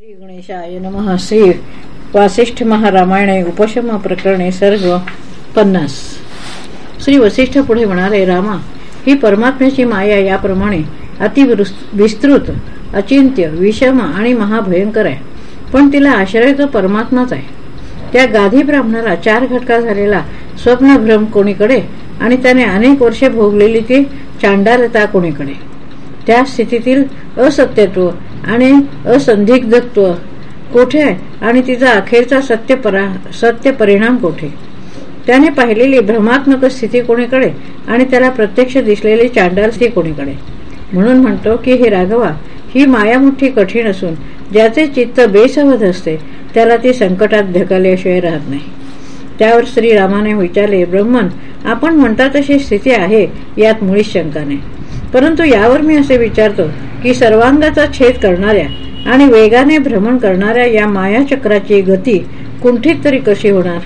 श्री गणेशाय नम. श्री वासिष्ठ महारामायणे उपशम प्रकरणे सर्ग पन्नास. श्री वसिष्ठ पुढे म्हणाले रामा ही परमात्म्याची माया याप्रमाणे अति विस्तृत अचिंत्य विषम आणि महाभयंकर आहे. पण तिला आश्रय तो परमात्माच आहे. त्या गाधी ब्राह्मणाला चार घटका झालेला स्वप्नभ्रम कोणीकडे आणि त्याने अनेक वर्षे भोगलेली ती चांडालता कोणीकडे? त्या स्थितीतील असत्यत्व आणि असंदिग्धत्व कोठे आहे? आणि तिचा अखेरचा सत्य परा सत्य परिणाम कोठे? त्याने पाहिलेली भ्रमात्मक स्थिती कोणीकडे? आणि त्याला प्रत्यक्ष दिसलेली चांडाल स्थिती कोणीकडे? म्हणून म्हणतो की हे राघवा ही मायामुठी कठीण असून ज्याचे चित्त बेसवध असते त्याला ती संकटात ढकलल्याशिवाय राहत नाही. त्यावर श्रीरामाने विचारले ब्रह्मन आपण म्हणता तशी स्थिती आहे यात मुळीच शंका नाही. परंतु यावर मी असे विचारतो की सर्वांगाचा छेद करणाऱ्या आणि वेगाने भ्रमण करणाऱ्या या मायाचक्राची गती कुंठित तरी कशी होणार?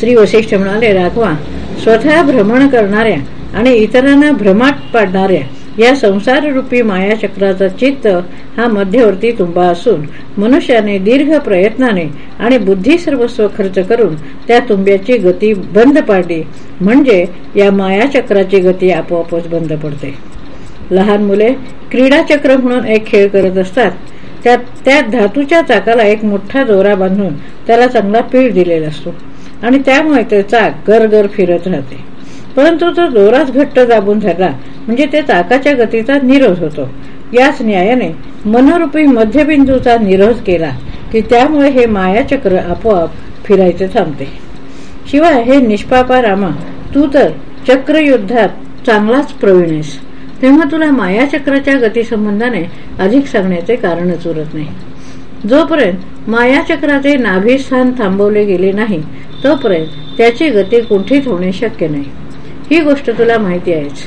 श्री वशिष्ठ म्हणाले राघवा स्वतः भ्रमण करणाऱ्या आणि इतरांना भ्रमात पाडणाऱ्या या संसाररूपी मायाचक्राचा चित्त हा मध्यवर्ती तुंबा असून मनुष्याने दीर्घ प्रयत्नाने आणि बुद्धी सर्वस्व खर्च करून त्या तुंब्याची गती बंद पाडली. म्हणजे या मायाचक्राची गती आपोआपच बंद पडते. लहान मुले क्रीडाचक्र म्हणून एक खेळ करत असतात. त्यात त्या धातूच्या चाकाला एक मोठा दोरा बांधून त्याला चांगला पीळ दिलेला असतो. आणि त्यामुळे ते चाक गरगर फिरत राहते. परंतु तो जोरात घट्ट दाबून झाला म्हणजे ते चाकाच्या गतीचा निरोध होतो. याच न्यायाने मनोरूपी मध्यबिंदूचा निरोध केला की त्यामुळे हे मायाचक्र आपोआप फिरायचे थांबते. शिवाय हे निष्पापा रामा तू तर चक्रयुद्धात चांगलाच प्रवीण आहेस तेव्हा तुला मायाचक्राच्या गतीसंबंधाने अधिक सांगण्याचे कारणच उरत नाही. जोपर्यंत मायाचक्राचे नाभिस्थान थांबवले गेले नाही तोपर्यंत त्याची गती कुंठित होणे शक्य नाही. ही गोष्ट तुला माहिती आहेच.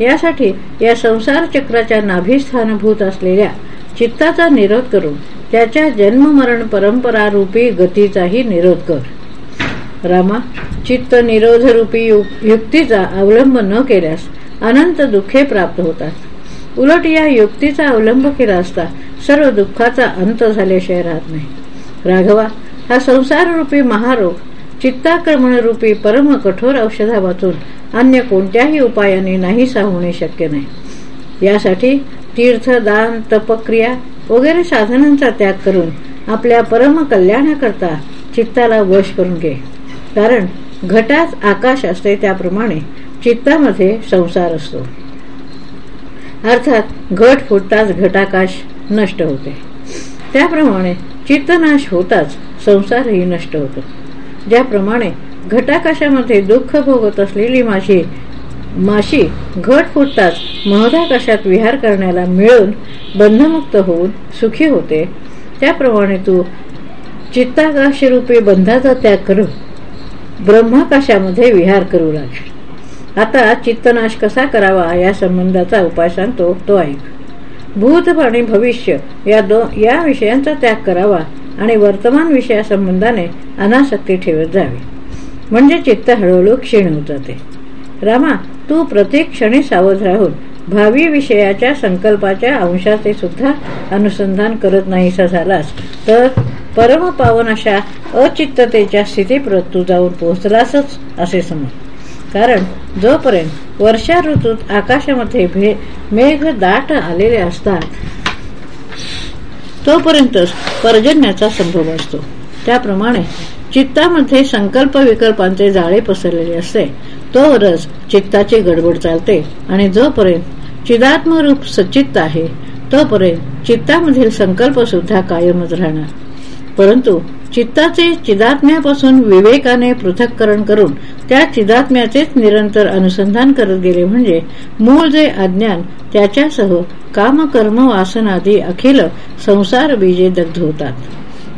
यासाठी या संसार चक्राच्या नाभिस्थानभूत असलेल्या चित्ताचा निरोध करून त्याच्या जन्ममरण परंपरारूपी गतीचाही निरोध कर. रामा चित्त निरोधरूपी युक्तीचा अवलंब न केल्यास अनंत दुःखे प्राप्त होतात. उलट या युक्तीचा अवलंब केला असता सर्व दुःखाचा अंत झाल्याशिवाय राहत नाही. राघवा हा संसाररूपी महारोग चित्ताक्रमण रूपी परम कठोर औषधा वाचून अन्य कोणत्याही उपायाने नाहीसा होणे शक्य नाही. यासाठी तीर्थ दान तपक्रिया वगैरे साधनांचा त्याग करून आपल्या परम कल्याणाकरता चित्ताला वश करून घे. कारण घटात आकाश असते त्याप्रमाणे चित्तामध्ये संसार असतो. अर्थात घट फुटताच घटाकाश नष्ट होते. त्याप्रमाणे चित्तनाश होताच संसारही नष्ट होतो. ज्याप्रमाणे घटाकाशामध्ये दुःख भोगत असलेली माशी माशी घट फुटताच महदाकाशात विहार करण्याला मिळून बंधमुक्त होऊन सुखी होते. त्याप्रमाणे तू चित्ताकाशरूपी बंधाचा त्याग करून ब्रह्माकाशामध्ये विहार करू लाग आता चित्तनाश कसा करावा या संबंधाचा उपाय सांगतो तो ऐक. भूत आणि भविष्य या दो या विषयांचा त्याग करावा आणि वर्तमान विषयासंबंधाने अनासक्ती ठेवत जावी. म्हणजे चित्त हळूहळू क्षीण होत जाते. रामा तू प्रत्येक क्षणी सावध राहून भावी विषयाच्या संकल्पाच्या अंशाचे सुद्धा अनुसंधान करत नाहीसा झालास तर परम पावन अशा अचित्ततेच्या स्थितीप्रत तू जाऊन पोहोचलासच असे समज. कारण जोपर्यंत वर्षा ऋतूत आकाशामध्ये मेघ दाट आलेले असतात तोपर्यंतच पर्जन्याचा संभव असतो. त्याप्रमाणे चित्तामध्ये संकल्प विकल्पांचे जाळे पसरलेले असते. तोवरच चित्ताची गडबड चालते आणि जोपर्यंत चिदात्मरूप सचित्त आहे तोपर्यंत चित्तामधील संकल्प सुद्धा कायमच राहणार. परंतु चित्ताचे चिदात्म्यापासून विवेकाने पृथक्करण करून त्या चिदात्म्याचेच निरंतर अनुसंधान करत गेले म्हणजे मूळ जे अज्ञान त्याच्यासह कामकर्म वासनादी अखिल संसार बीजे दग्ध होतात.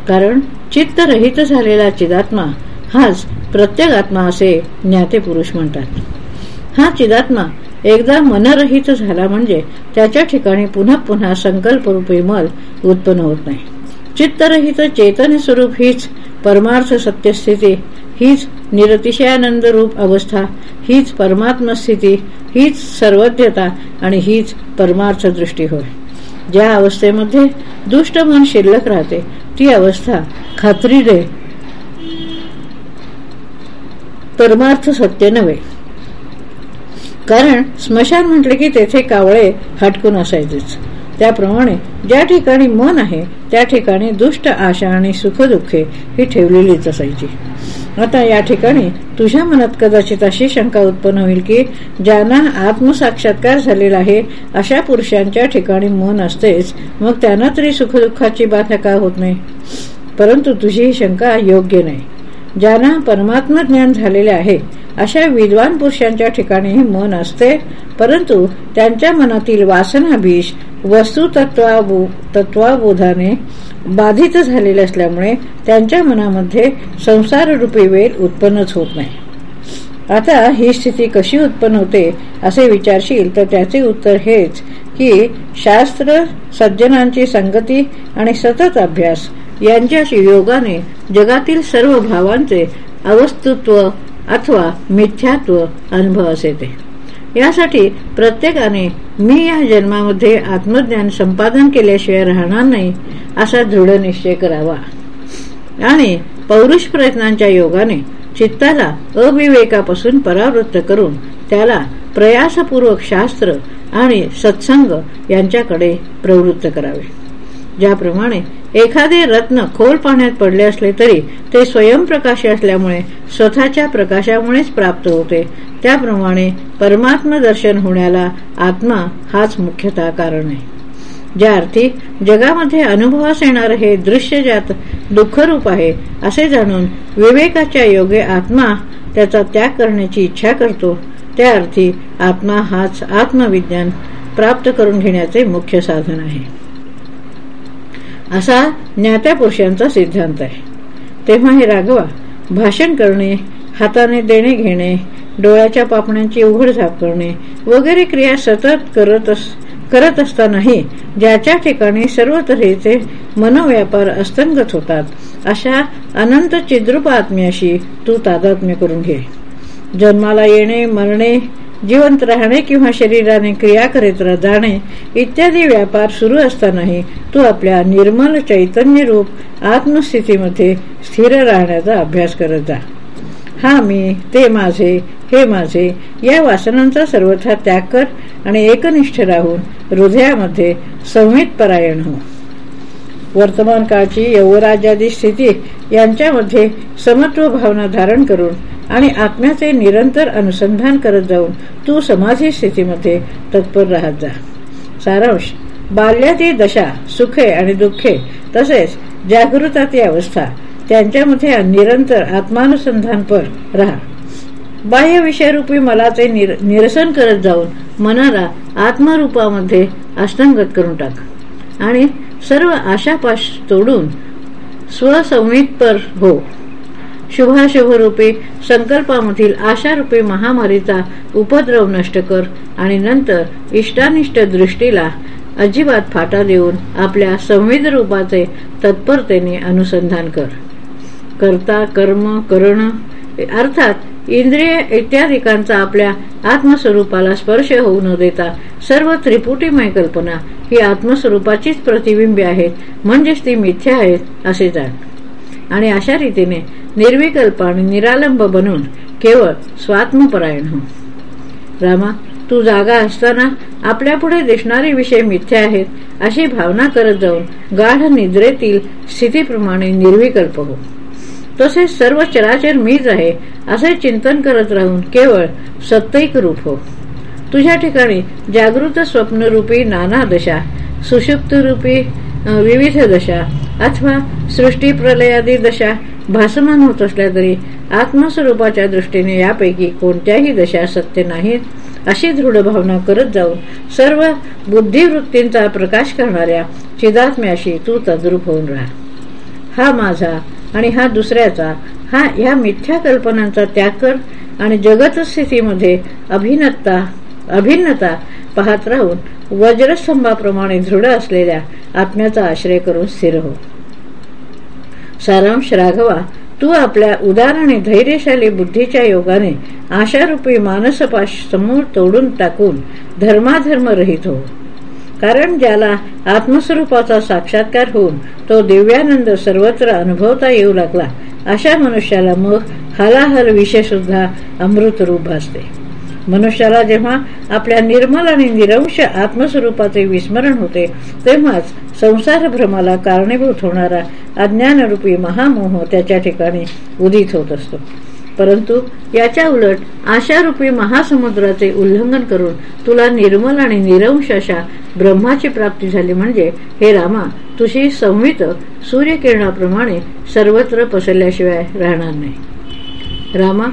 कारण चित्तरहित झालेला चिदात्मा हाच प्रत्येकात्मा असे ज्ञाते पुरुष म्हणतात. हा चिदात्मा एकदा मनरहित झाला म्हणजे त्याच्या ठिकाणी पुन्हा पुन्हा संकल्परूपी मल उत्पन्न होत नाही. चित्तरहित चेतन स्वरूप हीच परमार्थ सत्यस्थिती हीच निरतिशयानंद रूप अवस्था हीच परमात्म स्थिती हीच सर्वज्ञता आणि हीच परमार्थ दृष्टी होय. ज्या अवस्थेमध्ये दुष्ट मन शिल्लक राहते ती अवस्था खात्रीने परमार्थ सत्य नव्हे. कारण स्मशान म्हटले की तेथे कावळे हटकून असायचेच. त्याप्रमाणे ज्या ठिकाणी मन आहे त्या ठिकाणी दुष्ट आशा आणि सुखदुःखे ही ठेवलेलीच असायची. आता या ठिकाणी तुझ्या मनात कदाचित अशी शंका उत्पन्न होईल की ज्यांना आत्मसाक्षात्कार झालेला आहे अशा पुरुषांच्या ठिकाणी मन असतेच मग त्यांना तरी सुखदुःखाची बाधा का होत नाही? परंतु तुझी ही शंका योग्य नाही. ज्यांना परमात्मा ज्ञान झालेले आहे अशा विद्वान पुरुषांच्या ठिकाणीही मन असते परंतु त्यांच्या मनातील वासनाभीष वस्तू तत्वाबोधाने बाधित झालेले असल्यामुळे त्यांच्या मनामध्ये संसाररूपी वेल उत्पन्नच होत नाही. आता ही स्थिती कशी उत्पन्न होते असे विचारशील तर त्याचे उत्तर हेच की शास्त्र सज्जनांची संगती आणि सतत अभ्यास यांच्याशी योगाने जगातील सर्व भावांचे अवस्तुत्व अथवा मिथ्यात्व अनुभव असे ते. यासाठी प्रत्येकाने मी या जन्मामध्ये आत्मज्ञान संपादन केल्याशिवाय राहणार नाही असा दृढ निश्चय करावा. आणि पौरुष प्रयत्नांच्या योगाने चित्ताला अविवेकापासून परावृत्त करून त्याला प्रयासपूर्वक शास्त्र आणि सत्संग यांच्याकडे प्रवृत्त करावे. ज्याप्रमाणे एखादे रत्न खोल पाण्यात पडले असले तरी ते स्वयंप्रकाशी असल्यामुळे स्वतःच्या प्रकाशामुळेच प्राप्त होते. त्याप्रमाणे परमात्म दर्शन होण्याला आत्मा हाच मुख्यतः कारण आहे. ज्या अर्थी जगामध्ये अनुभवास येणार हे दृश्य ज्यात दुःखरूप आहे असे जाणून विवेकाच्या योगे आत्मा त्याचा त्याग करण्याची इच्छा करतो त्या अर्थी आत्मा हाच आत्मविज्ञान प्राप्त करून घेण्याचे मुख्य साधन आहे. असा ज्ञात्या पुरुषांचा सिद्धांत आहे. तेव्हा हे राघवा भाषण करणे हाताने देणे घेणे डोळ्याच्या पापण्यांची उघडझाप करणे वगैरे क्रिया सतत करत करत असतानाही ज्याच्या ठिकाणी सर्व तऱ्हेचे मनोव्यापार अस्तंगत होतात अशा अनंत चिद्रुप आत्म्याशी तू तादात्म्य करून घे. जन्माला येणे मरणे जिवंत राहणे किंवा शरीराने क्रिया करीत जाणे इत्यादी व्यापार सुरू असतानाही तू आपल्या निर्मल चैतन्य रूप आत्मस्थितीमध्ये स्थिर राहण्याचा अभ्यास करत जा. हा मी ते माझे हे माझे या वासनांचा सर्वथा त्याग कर आणि एकनिष्ठ राहून हृदयामध्ये संहित परायण हो. वर्तमान काळची यवराज्यादी स्थिती यांच्यामध्ये समत्व भावना धारण करून आणि आत्म्याचे निरंतर अनुसंधान करत जाऊन तू समाधी स्थितीमध्ये तत्पर राहत जा. सारांश बाल्यातील दशा सुखे आणि दुःखे तसेच जागृताती अवस्था त्यांच्यामध्ये निरंतर आत्मानुसंधानपर राहा. बाह्य विषयरूपी मलाचे निर, निरसन करत जाऊन मनाला आत्मरूपामध्ये अस्तंगत करून टाक. आणि सर्व आशापाश तोडून स्वसंवितपर हो. शुभाशुभरूपी संकल्पामधील आशारूपी महामारीचा उपद्रव नष्ट कर आणि नंतर इष्टानिष्ट दृष्टीला अजिबात फाटा देऊन आपल्या संविध रूपाचे तत्परतेने अनुसंधान कर. करता कर्म करण अर्थात इंद्रिय इत्यादिकांचा आपल्या आत्मस्वरूपाला स्पर्श होऊ न देता सर्व त्रिपुटीमय कल्पना ही आत्मस्वरूपाचीच प्रतिबिंबे आहेत म्हणजेच ती मिथ्या आहेत असे जाण आणि अशा रीतीने निर्विकल्प आणि निरालंब बनून केवळ स्वात्मपरायण हो रामा तू जागा असताना आपल्यापुढे दिसणारे विषय मिथ्या आहेत अशी भावना करत जाऊन गाढ निद्रेतील स्थितीप्रमाणे निर्विकल्प हो. तसेच सर्व चराचर मीच आहे असे चिंतन करत राहून केवळ सत्तैक रूप हो. तुझ्या ठिकाणी जागृत स्वप्नरूपी नाना दशा सुषुप्त रूपी विविध दशा अथवा सृष्टी प्रलयादी दशा भासमान होत असल्या तरी आत्मस्वरूपाच्या दृष्टीने यापैकी कोणत्याही दशा सत्य नाहीत अशी दृढ भावना करत जाऊन सर्व बुद्धिवृत्तींचा प्रकाश करणाऱ्या चिदात्म्याशी तू तद्रूप होऊन राहा. हा माझा आणि हा दुसऱ्याचा. हा ह्या मिथ्या कल्पनांचा त्याग कर आणि जगत स्थितीमध्ये अभिन्नता अभिन्नता पाहत राहून वज्रस्तंभाप्रमाणे दृढ असलेल्या आत्म्याचा आश्रय करून स्थिर हो. सारांश राघवा तू आपल्या उदार आणि धैर्यशाली बुद्धीच्या योगाने आशारूपी मानसपाश समोर तोडून टाकून धर्माधर्म रहित हो. कारण ज्याला आत्मस्वरूपाचा साक्षात्कार होऊन तो दिव्यानंद सर्वत्र अनुभवता येऊ लागला अशा मनुष्याला मग हलाहल विषय सुद्धा अमृत रूप भासते. मनुष्याला जेव्हा आपल्या निर्मल आणि निरंश आत्मस्वरूपाचे विस्मरण होते तेव्हाच संसार भ्रमाला कारणीभूत होणारा अज्ञानरूपी महामोह त्याच्या ठिकाणी उदित होत असतो. परंतु याच्या उलट आशारूपी महासमुद्राचे उल्लंघन करून तुला निर्मल आणि निरंश अशा ब्रह्माची प्राप्ती झाली म्हणजे हे रामा तुझी संवित सूर्यकिरणाप्रमाणे सर्वत्र पसरल्याशिवाय राहणार नाही. रामा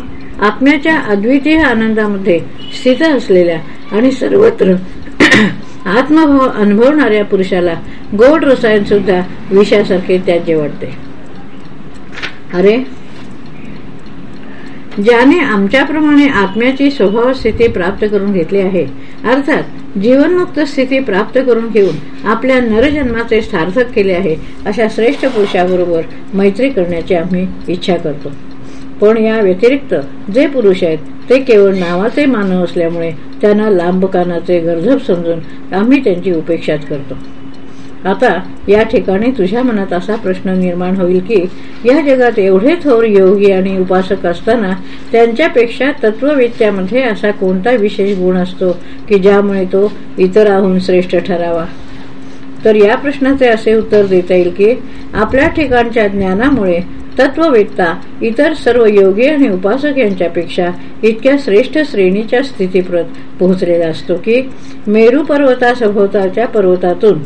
आत्म्याच्या अद्वितीय आनंदामध्ये स्थित असलेल्या आणि सर्वत्र आत्मभाव अनुभवणाऱ्या पुरुषाला गोड रसायन सुद्धा विषयासारखे त्याचे वाटते. अरे ज्याने आमच्याप्रमाणे आत्म्याची स्वभाव स्थिती प्राप्त करून घेतली आहे. अर्थात जीवनमुक्त स्थिती प्राप्त करून घेऊन आपल्या नरजन्माचे सार्थक केले आहे अशा श्रेष्ठ पुरुषाबरोबर मैत्री करण्याची आम्ही इच्छा करतो. पण या व्यतिरिक्त जे पुरुष आहेत ते केवळ नावाचे मानव असल्यामुळे त्यांना लांबकानाचे गर्धप समजून आम्ही त्यांची उपेक्षाच करतो. आता या ठिकाणी तुझ्या मनात असा प्रश्न निर्माण होईल की या जगात एवढे थोर योगी आणि उपासक असताना त्यांच्यापेक्षा तत्ववेत्यामध्ये असा कोणता विशेष गुण असतो की ज्यामुळे तो इतराहून श्रेष्ठ ठरावा? तर या प्रश्नाचे असे उत्तर देता येईल की आपल्या ठिकाणच्या ज्ञानामुळे तत्ववेत्ता इतर सर्व योगी आणि उपासक यांच्यापेक्षा इतक्या श्रेष्ठ श्रेणीच्या स्थितीप्रत पोहोचलेला असतो की मेरू पर्वतासभोवताच्या पर्वतातून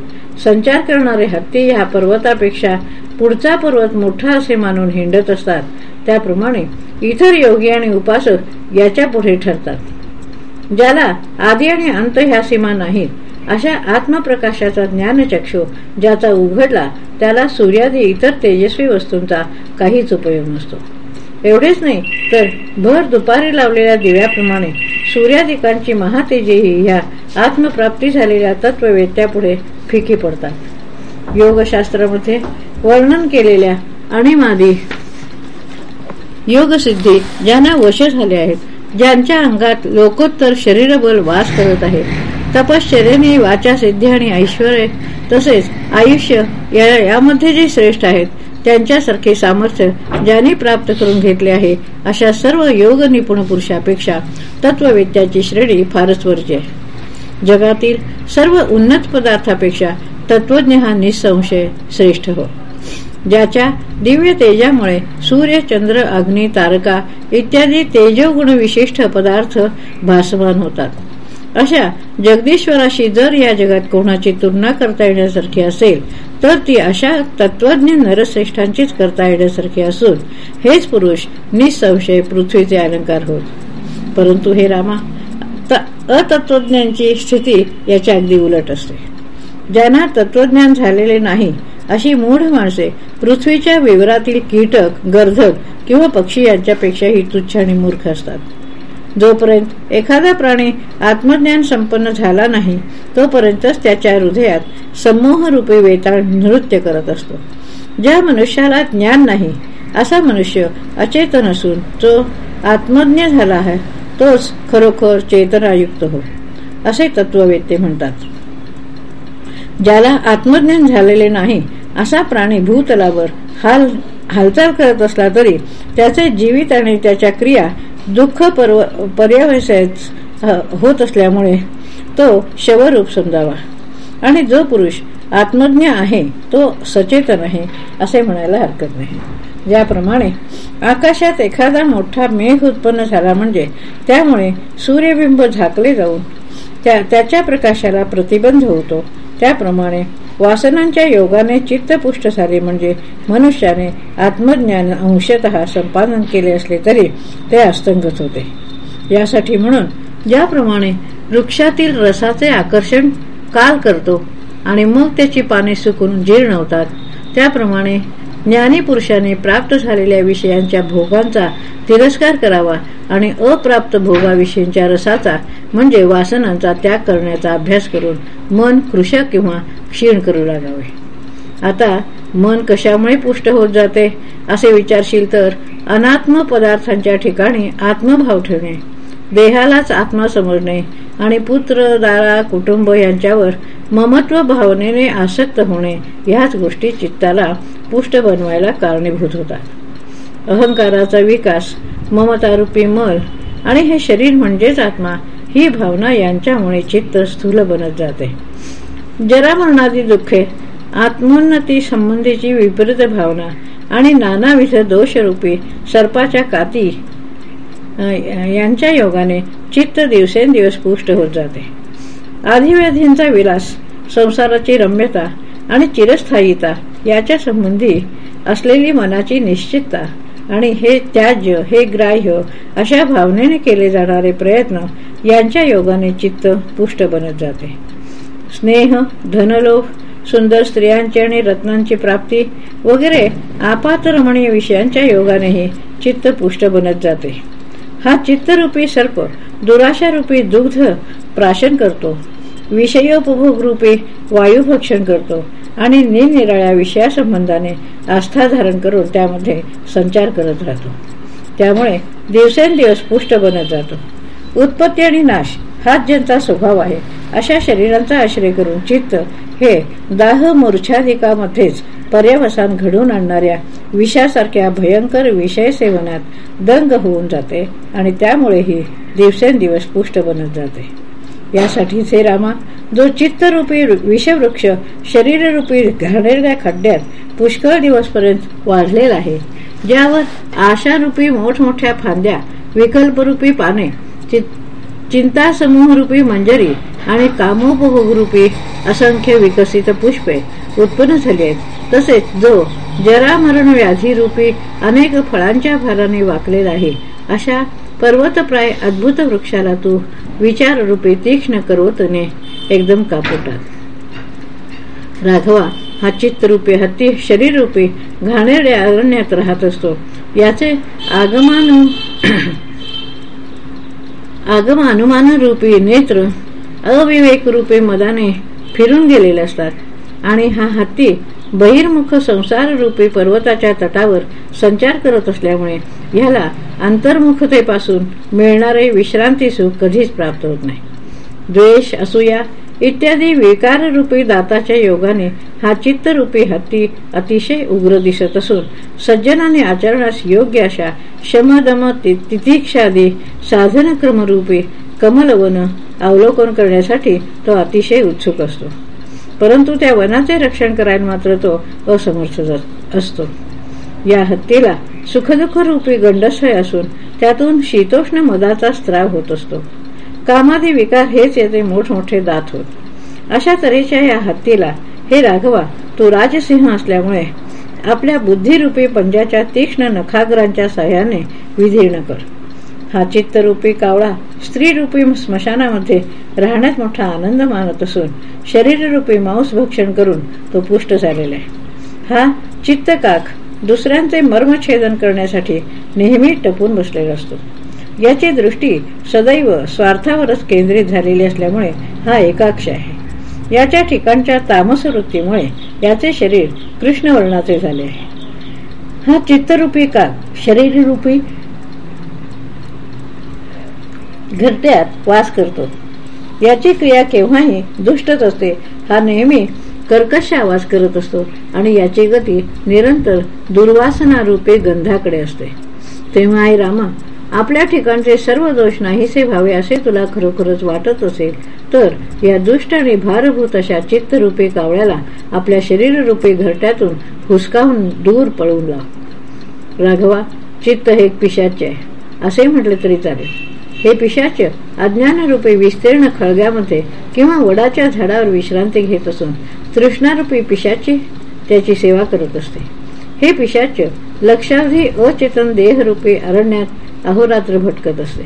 संचार करणारे हत्ती ह्या पर्वतापेक्षा पुढचा पर्वत मोठा असे मानून हिंडत असतात. त्याप्रमाणे इतर योगी आणि उपासक याच्यापुढे ठरतात. ज्याला आदी आणि अंत ह्या सीमा नाहीत अशा आत्मप्रकाशाचा ज्ञानचक्षु ज्याचा उघडला त्याला सूर्यादी इतर तेजस्वी वस्तूंचा काहीच उपयोग नसतो. एवढेच नाही तर भर दुपारी लावलेल्या दिव्याप्रमाणे सूर्यादिकांची महातेजेही ह्या आत्मप्राप्ती झालेल्या तत्ववेत्यापुढे फिकी पडतात. योगशास्त्रामध्ये वर्णन केलेल्या अणिमादी योगसिद्धी ज्यांना वश झाले आहेत ज्यांच्या अंगात लोकोत्तर शरीरबल वास करत आहे तपश्चर्याने वाचा सिद्धी आणि ऐश्वर तसेच आयुष्य यामध्ये जे श्रेष्ठ आहेत त्यांच्यासारखे सामर्थ्य ज्यांनी प्राप्त करून घेतले आहे अशा सर्व योग निपुण पुरुषापेक्षा तत्ववेत्याची श्रेणी फारच वरची आहे. जगातील सर्व उन्नत पदार्थापेक्षा तत्वज्ञ हा निसंशय श्रेष्ठ हो. ज्याच्या दिव्य तेजामुळे सूर्य चंद्र अग्नी तारका इत्यादी तेजोगुण विशिष्ट पदार्थ भासमान होतात. अशा जगदीश्वराशी जर या जगात कोणाची तुलना करता येण्यासारखी असेल तर ती अशा तत्वज्ञ नरश्रेष्ठांचीच करता येण्यासारखी असून हेच पुरुष निसंशय पृथ्वीचे अलंकार होत. परंतु हे रामा अतत्वज्ञांची स्थिती याच्या अगदी उलट असते. ज्यांना तत्वज्ञान झालेले नाही अशी मूढ माणसे पृथ्वीच्या विवरातील कीटक गर्धक किंवा पक्षी यांच्यापेक्षाही तुच्छ आणि मूर्ख असतात. जोपर्यंत एखादा प्राणी आत्मज्ञान संपन्न झाला नाही तोपर्यंतच त्याच्या हृदयात समूह रूपी वेताळ नृत्य करत असतो. ज्या मनुष्याला ज्ञान नाही असा मनुष्य अचेतन असून जो आत्मज्ञ झाला आहे तोच खरोखर चेतनायुक्त हो असे तत्ववेत्ते म्हणतात. ज्याला आत्मज्ञान झालेले नाही असा प्राणी भूतलावर हाल हालचाल करत असला तरी त्याचे जीवित आणि त्याच्या क्रिया दुःख पर्यावसायच होत असल्यामुळे तो शवरूप समजावा. आणि जो पुरुष आत्मज्ञ आहे तो सचेतन आहे असे म्हणायला हरकत नाही. ज्याप्रमाणे आकाशात एखादा मोठा मेघ उत्पन्न झाला म्हणजे त्यामुळे सूर्यबिंब झाकले जाऊन त्या त्याच्या प्रकाशाला प्रतिबंध होतो त्याप्रमाणे वासनांच्या योगाने चित्तपुष्ट झाले म्हणजे मनुष्याने आत्मज्ञान अंशत संपादन केले असले तरी ते अस्तंगत होते. यासाठी म्हणून ज्याप्रमाणे वृक्षातील रसाचे आकर्षण काल करतो आणि मग त्याची पाने सुकून जीर्ण होतात त्याप्रमाणे ज्ञानीपुरुषाने प्राप्त झालेल्या विषयांच्या भोगांचा तिरस्कार करावा आणि अप्राप्त भोगाविषयींच्या रसाचा म्हणजे वासनांचा त्याग करण्याचा अभ्यास करून मन कृशा किंवा क्षीण करू लागावे आता मन कशामुळे पुष्ट होत जाते? असे विचारशील तर अनात्म पदार्थांच्या ठिकाणी आत्मभाव ठेवणे देहालाच आत्मा समजणे आणि पुत्र दारा कुटुंब यांच्यावर ममत्व भावनेने आसक्त होणे ह्याच गोष्टी चित्ताला पुष्ट बनवायला कारणीभूत होतात. अहंकाराचा विकास ममतारूपी मल आणि हे शरीर म्हणजेच आत्मा ही भावना यांच्यामुळे चित्त स्थूल बनत जाते. जरामरणादी दुःखे आत्मोन्नती संबंधीची विपरीत भावना आणि नानाविध दोषरूपी सर्पाच्या काती यांच्या योगाने चित्त दिवसेंदिवस पुष्ट होत जाते. आधिव्याधींचा विलास संसाराची रम्यता आणि चिरस्थायीता याच्या संबंधी असलेली मनाची निश्चितता आणि हे त्याज्य हे ग्राह्य अशा भावनेने केले जाणारे प्रयत्न यांच्या योगाने चित्त पुष्ट बनत जाते. स्नेह धनलोभ सुंदर स्त्रियांची आणि रत्नांची प्राप्ती वगैरे आपातरमणीय विषयांच्या योगानेही चित्त पुष्ट बनत जाते. हा चित्तरूपी सर्प दुराशारूपी दुग्ध प्राशन करतो. विषयोपभोग वायू वायुभक्षण करतो आणि निरनिराळ्या विषयासंबंधाने आस्था धारण करून त्यामध्ये संचार करत राहतो. त्यामुळे दिवसेंदिवस पुष्ट बनत जातो. उत्पत्ती आणि नाश हाच ज्यांचा स्वभाव आहे अशा शरीरांचा आश्रय करून चित्त हे दाह मूर्छादिकामध्येच पर्यवसान घडून आणणाऱ्या विषासारख्या भयंकर विषय सेवनात दंग होऊन जाते आणि त्यामुळेही दिवसेंदिवस पुष्ट बनत जाते. यासाठीच हे रामा जो चित्तरूपी विषवृक्ष शरीररूपी घाणेरड्या खड्ड्यात पुष्कळ दिवसपर्यंत वाढलेला आहे ज्यावर आशारूपी मोठमोठ्या फांद्या विकल्परूपी पाने चिंतासमूहरूपी मंजरी आणि कामोपभोगरूपी असंख्य विकसित पुष्पे उत्पन्न झाली आहेत. तसेच जो जरामरण व्याधीरूपी अनेक फळांच्या भाराने वाकलेला आहे अशा पर्वतप्राय अद्भुत वृक्षाला तू विचाररूपी तीक्ष्ण करवतने एकदम कापुटात. राघवा हा चित्तरूपी हत्ती शरीररूपी घाणेरड्या अरण्यात राहत असतो. याचे आगमान आगमानुमानरूपी नेत्र अविवेकरूपी मदाने फिरून गेलेले असतात. आणि हा हत्ती बहिर्मुख संसार रूपी पर्वताच्या तटावर संचार करत असल्यामुळे ह्याला अंतर्मुखतेपासून मिळणारे विश्रांती सुख कधीच प्राप्त होत नाही. द्वेष असूया इत्यादी विकाररूपी दाताच्या योगाने हा चित्तरूपी हत्ती अतिशय उग्र दिसत असून सज्जनाने आचरणास योग्य अशा शमदम तितिक्षादी साधनक्रमरूपी कमलवन अवलोकन करण्यासाठी तो अतिशय उत्सुक असतो. परंतु त्या वनाचे रक्षण करायला मात्र तो असमर्थ असतो. या हत्तीला सुखदुःख रूपी गंडसय असून त्यातून शीतोष्ण मदाचा स्त्राव होत असतो. कामादी विकार हेच याचे मोठमोठे दात होत. अशा तऱ्हेच्या या हत्तीला हे राघवा तो राजसिंह असल्यामुळे आपल्या बुद्धिरूपी पंजाच्या तीक्ष्ण नखाग्रांच्या सहाय्याने विधीर्ण कर. हा चित्तरूपी कावळा स्त्रीरूपी स्मशानामध्ये राहण्यात मोठा आनंद मानत असून शरीररूपी मांस भक्षण करून तो पुष्ट झालेला आहे. हा चित्तकाक दुसऱ्यांचे मर्मछेदन करण्यासाठी नेहमी टपून बसलेला असतो. याची दृष्टी सदैव स्वार्थावरच केंद्रित झालेली असल्यामुळे हा एकाक्ष आहे. याच्या ठिकाणच्या तामस वृत्तीमुळे याचे शरीर कृष्णवर्णाचे झाले आहे. हा चित्तरूपी काक शरीररूपी घरट्यात वास करतो. याची क्रिया केव्हाही दुष्टच असते हा नेहमी कर्कश आवाज करत असतो आणि याची गती निरंतर दुर्वासना रूपे गंधाकडे असते. तेव्हा आई रामा आपल्या ठिकाणचे सर्व दोष नाहीसे व्हावे असे तुला खरोखरच वाटत असेल तर या दुष्ट आणि भारभूत अशा चित्तरूपे कावळ्याला आपल्या शरीररूपे घरट्यातून हुसकावून दूर पळवून लाव. राघवा चित्त हे पिशाचे आहे. असे म्हटले तरी चालेल. हे पिशाच अज्ञानरूपी विस्तीर्ण खळग्यामध्ये किंवा वडाच्या झाडावर विश्रांती घेत असून तृष्णारूपी पिशाची त्याची सेवा करत असते. हे पिशाच लक्षावधी अचेतन देहरूपी अरण्यात अहोरात्र भटकत असते.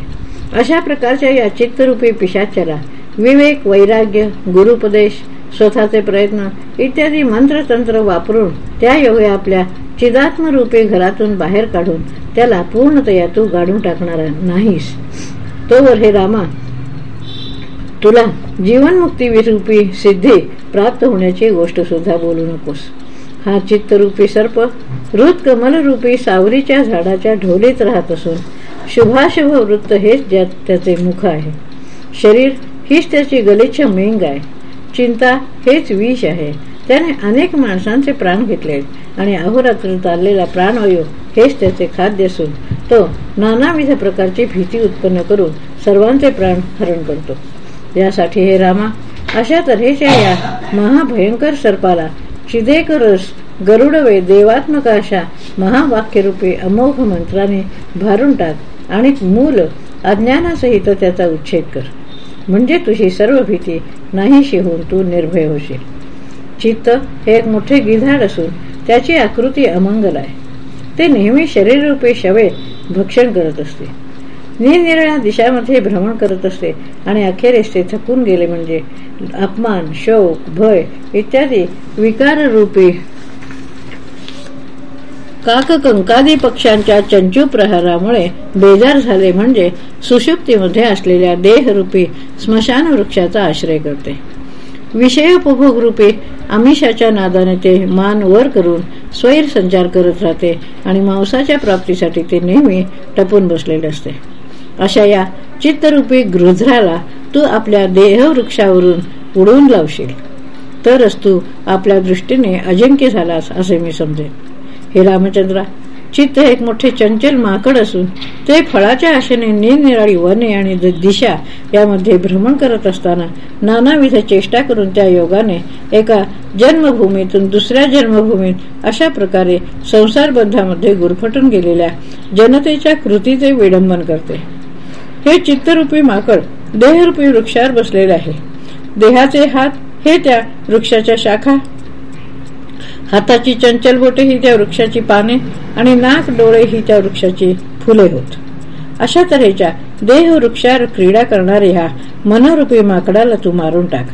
अशा प्रकारच्या या चित्तरूपी पिशाच्याला विवेक वैराग्य गुरुपदेश स्वतःचे प्रयत्न इत्यादी मंत्रतंत्र वापरून त्या योगे आपल्या चिदात्मरूपी घरातून बाहेर काढून त्याला पूर्णतया तू गाडून टाकणार नाहीस. तोवर हे रामा तुला जीवनमुक्ती विरूपी सिद्धी प्राप्त होण्याची गोष्ट सुद्धा बोलू नकोस. हा चित्तरूपी सर्प रुत कमलरूपी सावरीच्या झाडाच्या ढोलीत राहत असून शुभाशुभ वृत्त हेच ज्यात त्याचे मुख आहे. शरीर हीच त्याची गलिच्छ मेंग आहे. चिंता हेच विष आहे. त्याने अनेक माणसांचे प्राण घेतले. आणि अहोरात्र चाललेला प्राणवायू हेच त्याचे खाद्य असून तो नानाविध प्रकारची भीती उत्पन्न करून सर्वांचे प्राण हरण करतो. यासाठी हे रामा अशा तऱ्हेच्या या महाभयंकर सर्पाला चिदेकरस गरुडवे देवात्मक अशा महावाक्यरूपी अमोघ मंत्राने भारून टाक आणि मूल अज्ञानासहित त्याचा उच्छेद कर. म्हणजे तुझी सर्व भीती नाहीशी होऊन तू निर्भय होशील. चित्त हे एक मोठे गिधाड असून त्याची आकृती अमंगल आहे. ते नेहमी शरीररूपी शवे भक्षण करत असते. निरनिराळ्या दिशामध्ये भ्रमण करत असते आणि अखेरीस ते थकून गेले म्हणजे अपमान शोक भय इत्यादी विकाररूपी काककंकादी पक्षांच्या चंचू प्रहारामुळे बेजार झाले म्हणजे सुशुक्तीमध्ये असलेल्या देहरूपी स्मशान वृक्षाचा आश्रय करते. विषयोपभोग रूपे आमिषाच्या नादाने ते मान वर करून स्वैर संचार करत राहते आणि मांसाच्या प्राप्तीसाठी ते नेहमी टपून बसलेले असते. अशा या चित्तरूपी गृध्राला तू आपल्या देहवृक्षावरून उडवून लावशील. तरच तू आपल्या दृष्टीने अजिंक्य झालास असे मी समजेन. हे रामचंद्रा चित्त एक मोठे चंचल माकड असून ते फळाच्या आशेने निरनिराळी वने आणि दिशा यामध्ये भ्रमण करत असताना नानाविध चेष्टा करून त्या योगाने एका जन्मभूमीतून दुसऱ्या जन्मभूमीत अशा प्रकारे संसारबद्धामध्ये गुरफटून गेलेल्या जनतेच्या कृतीचे विडंबन करते. हे चित्तरूपी माकड देहरूपी वृक्षावर बसलेले आहे. देहाचे हात हे त्या वृक्षाच्या शाखा हाताची चंचल बोटे ही त्या वृक्षाची पाने आणि नाक डोळे ही त्या वृक्षाची फुले होत. अशा तऱ्हेच्या देह वृक्षावर क्रीडा करणारी ह्या मनोरूपी माकडाला तू मारून टाक.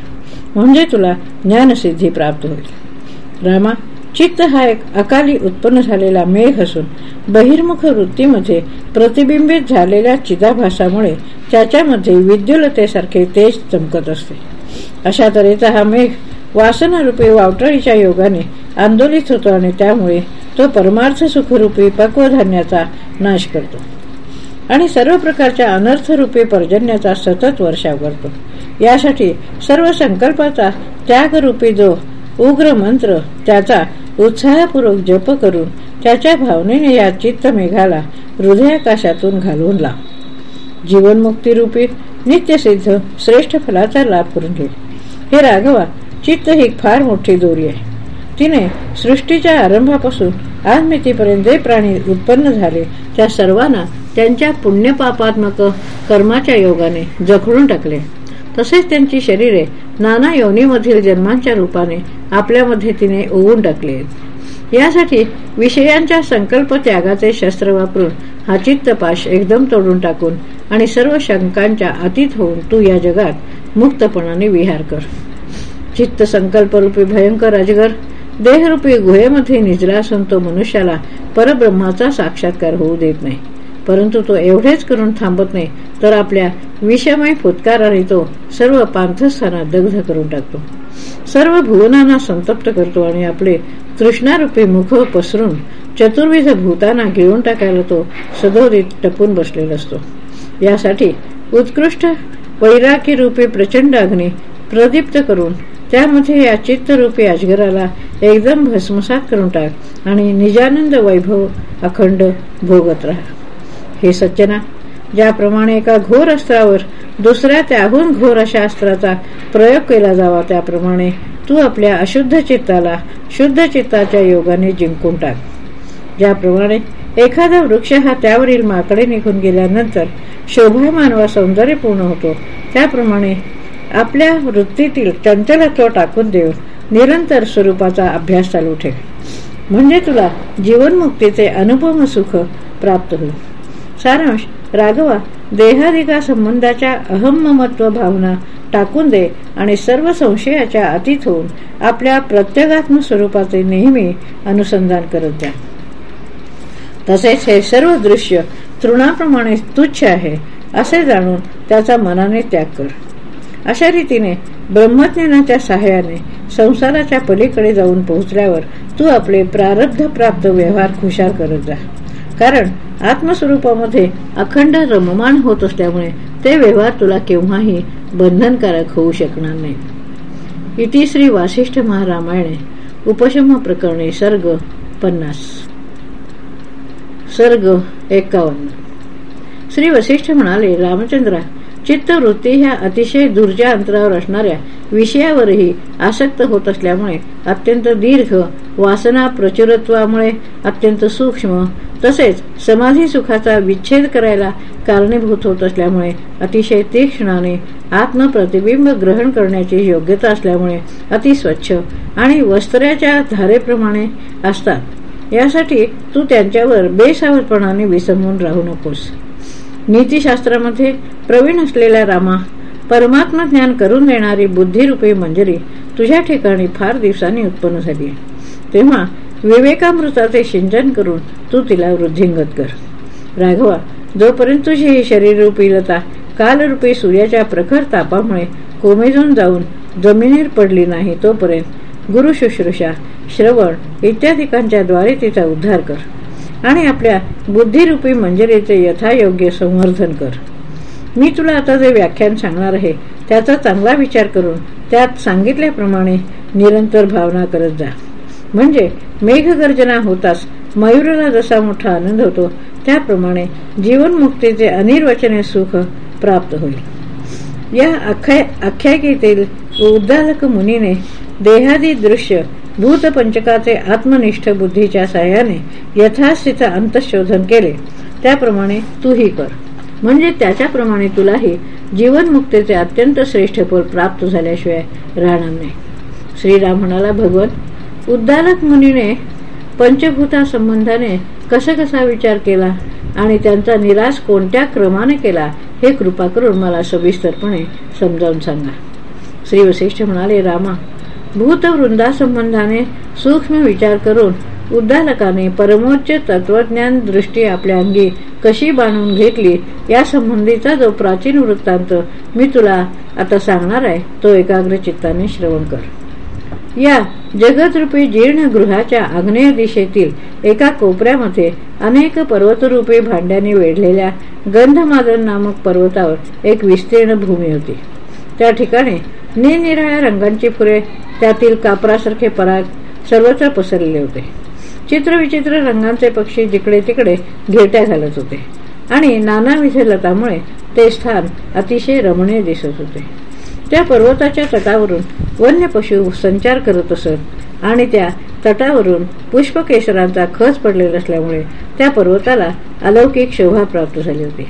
म्हणजे तुला ज्ञानसिद्धी प्राप्त होईल. रामा चित्त हा एक अकाली उत्पन्न झालेला मेघ असून बहिर्मुख वृत्तीमध्ये प्रतिबिंबित झालेल्या चिदाभासामुळे त्याच्यामध्ये विद्युलतेसारखे तेज चमकत असते. अशा तऱ्हेचा हा मेघ वासनारूपी वावटळीच्या योगाने आंदोलित होतो आणि त्यामुळे तो परमार्थ सुखरूपी पक्वधान्याचा नाश करतो. आणि सर्व प्रकारच्या अनर्थरूपी पर्जन्याचा सतत वर्षाव करतो यासाठी सर्व संकल्पाचा त्यागरूपी जो उग्र मंत्र त्याचा उत्साहपूर्वक जप करून त्याच्या भावनेने या चित्त मेघाला हृदयाकाशातून घालवून लाव. जीवनमुक्तीरूपी नित्यसिद्ध श्रेष्ठ फलाचा लाभ करून घे. हे राघवा चित्त ही फार मोठी दोरी आहे. तिने सृष्टीच्या आरंभापासून आजमितीपर्यंत जे प्राणी उत्पन्न झाले. त्या सर्वांना त्यांच्या पुण्यपापात्मक कर्माच्या योगाने जखडून टाकले. तसेच त्यांची शरीरे नाना योनीमधील जन्मांच्या रूपाने आपल्यामध्ये तिने ओवून टाकले. यासाठी विषयांच्या संकल्प त्यागाचे शस्त्र वापरून हा चित्तपाश एकदम तोडून टाकून आणि सर्व शंकांच्या अतीत होऊन तू या जगात मुक्तपणाने विहार कर. चित्त संकल्परूपी भयंकर अजगर देहरूपी गुहेमध्ये निजला असून तो मनुष्याला परब्रह्माचा साक्षात्कार होऊ देत नाही. परंतु तो एवढेच करून थांबत नाही तर आपल्या विषमय फुतकाराने तो सर्व पांथस्थानात दग्ध करून टाकतो. सर्व भुवनांना संतप्त करतो आणि आपले तृष्णारूपी मुख पसरून चतुर्विध भूतांना गिळून टाकायला तो सदोदित टपून बसलेला असतो. यासाठी उत्कृष्ट वैराकी रूपी प्रचंड अग्नी प्रदीप्त करून त्यामध्ये या चित्तरूपी अजगराला एकदम भस्मसात करून टाक आणि निजानंद वैभव अखंड भोगत राहा. हे सज्जना ज्याप्रमाणे एका घोर अस्त्रावर दुसऱ्या त्याहून घोर अशा अस्त्राचा प्रयोग केला जावा त्याप्रमाणे तू आपल्या अशुद्ध चित्ताला शुद्ध चित्ताच्या योगाने जिंकून टाक. ज्याप्रमाणे एखादा वृक्ष हा त्यावरील माकडे निघून गेल्यानंतर शोभामानवा सौंदर्यपूर्ण होतो त्याप्रमाणे आपल्या वृत्तीतील चंचलत्व टाकून देऊन निरंतर स्वरूपाचा अभ्यास चालू ठेव. म्हणजे तुला जीवनमुक्तीचे अनुपम सुख प्राप्त होईल. सारांश राघवा देहाधिका संबंधाच्या अहममत्व भावना टाकून दे आणि सर्व संशयाच्या अतीत होऊन आपल्या प्रत्यगात्म स्वरूपाचे नेहमी अनुसंधान करत द्या तसेच हे सर्व दृश्य तृणाप्रमाणे तुच्छ आहे असे जाणून त्याचा मनाने त्याग कर. अशा रीतीने ब्रह्मज्ञानाच्या सहाय्याने संसाराच्या पलीकडे जाऊन पोहोचल्यावर तू आपले प्रारब्ध प्राप्त व्यवहार खुशाल करत जा. कारण आत्मस्वरूपामध्ये अखंड रममान होत असल्यामुळे ते व्यवहार तुला केव्हाही बंधनकारक होऊ शकणार नाही. इति श्री वासिष्ठ महारामायणे उपशम प्रकरणे सर्ग पन्नास. सर्ग एकावन्न. श्री वसिष्ठ म्हणाले रामचंद्रा चित्तवृत्ती ह्या अतिशय दूरच्या अंतरावर असणाऱ्या विषयावरही आसक्त होत असल्यामुळे अत्यंत दीर्घ वासना प्रचुरत्वामुळे अत्यंत सूक्ष्म तसेच समाधी सुखाचा विच्छेद करायला कारणीभूत होत असल्यामुळे अतिशय तीक्ष्णाने आत्मप्रतिबिंब ग्रहण करण्याची योग्यता असल्यामुळे अतिस्वच्छ आणि वस्त्राच्या धारेप्रमाणे असतात. यासाठी तू त्यांच्यावर बेसावधपणाने विसंबून राहू नकोस. नीतीशास्त्रामध्ये प्रवीण असलेल्या रामा परमात्मा ज्ञान करून देणारी बुद्धिरूपी मंजरी तुझ्या ठिकाणी फार दिवसांनी उत्पन्न झाली तेव्हा विवेकामृताचे सिंचन करून तू तिला वृद्धिंगत कर. राघवा जोपर्यंत तुझी ही शरीररूपी लता कालरूपी सूर्याच्या प्रखर तापामुळे कोमेजून जाऊन जमिनीवर पडली नाही तोपर्यंत गुरु शुश्रूषा श्रवण इत्यादिकांच्या द्वारे तिचा उद्धार कर. आणि आपल्या बुद्धिरूपी मंजरीचे यथायोग्य संवर्धन कर. मी तुला आता जे व्याख्यान सांगणार आहे त्याचा चांगला विचार करून त्यात सांगितल्याप्रमाणे निरंतर भावना करत जा. म्हणजे मेघगर्जना होताच मयुराला जसा मोठा आनंद होतो त्याप्रमाणे जीवनमुक्तीचे अनिर्वचने सुख प्राप्त होईल. या आख्यायिकेतील उद्दालक मुनीने देहादी दृश्य भूतपंचकाचे आत्मनिष्ठ बुद्धीच्या साह्याने यथास्थित अंतशोधन केले. त्याप्रमाणे तूही कर. म्हणजे त्याच्याप्रमाणे तुलाही जीवनमुक्तीचे अत्यंत श्रेष्ठ फल प्राप्त झाल्याशिवाय राहणार नाही. श्रीराम म्हणाला भगवत उद्दालक मुनीने पंचभूता संबंधाने कसा कसा विचार केला आणि त्यांचा निराश कोणत्या क्रमाने केला हे कृपा करून मला सविस्तरपणे समजावून सांगा. श्री वशिष्ठ म्हणाले रामा भूतवृंदासंबंधाने सूक्ष्म विचार करून उद्दालकाने परमोच्च तत्वज्ञान दृष्टी आपल्या अंगी कशी बांधून घेतली या संबंधीचा जो प्राचीन वृत्तांत मी तुला आता सांगणार आहे तो एकाग्र चित्ताने श्रवण कर. या जगदरूपी जीर्ण गृहाच्या आग्नेय दिशेतील एका कोपऱ्यामध्ये अनेक पर्वतरूपी भांड्याने वेढलेल्या गंधमादन नामक पर्वतावर एक विस्तीर्ण भूमी होती. त्या ठिकाणी निरनिराळ्या रंगांची फुले त्यातील कापरासारखे पराग सर्वत्र पसरलेले होते. चित्रविचित्र रंगांचे पक्षी जिकडे तिकडे घेट्या घालत होते. आणि नानाविध लतामुळे ते स्थान अतिशय रमणीय दिसत होते. त्या पर्वताच्या तटावरून वन्य पशु संचार करत असत आणि त्या तटावरून पुष्पकेशरांचा खच पडलेला असल्यामुळे त्या पर्वताला अलौकिक शोभा प्राप्त झाली होती.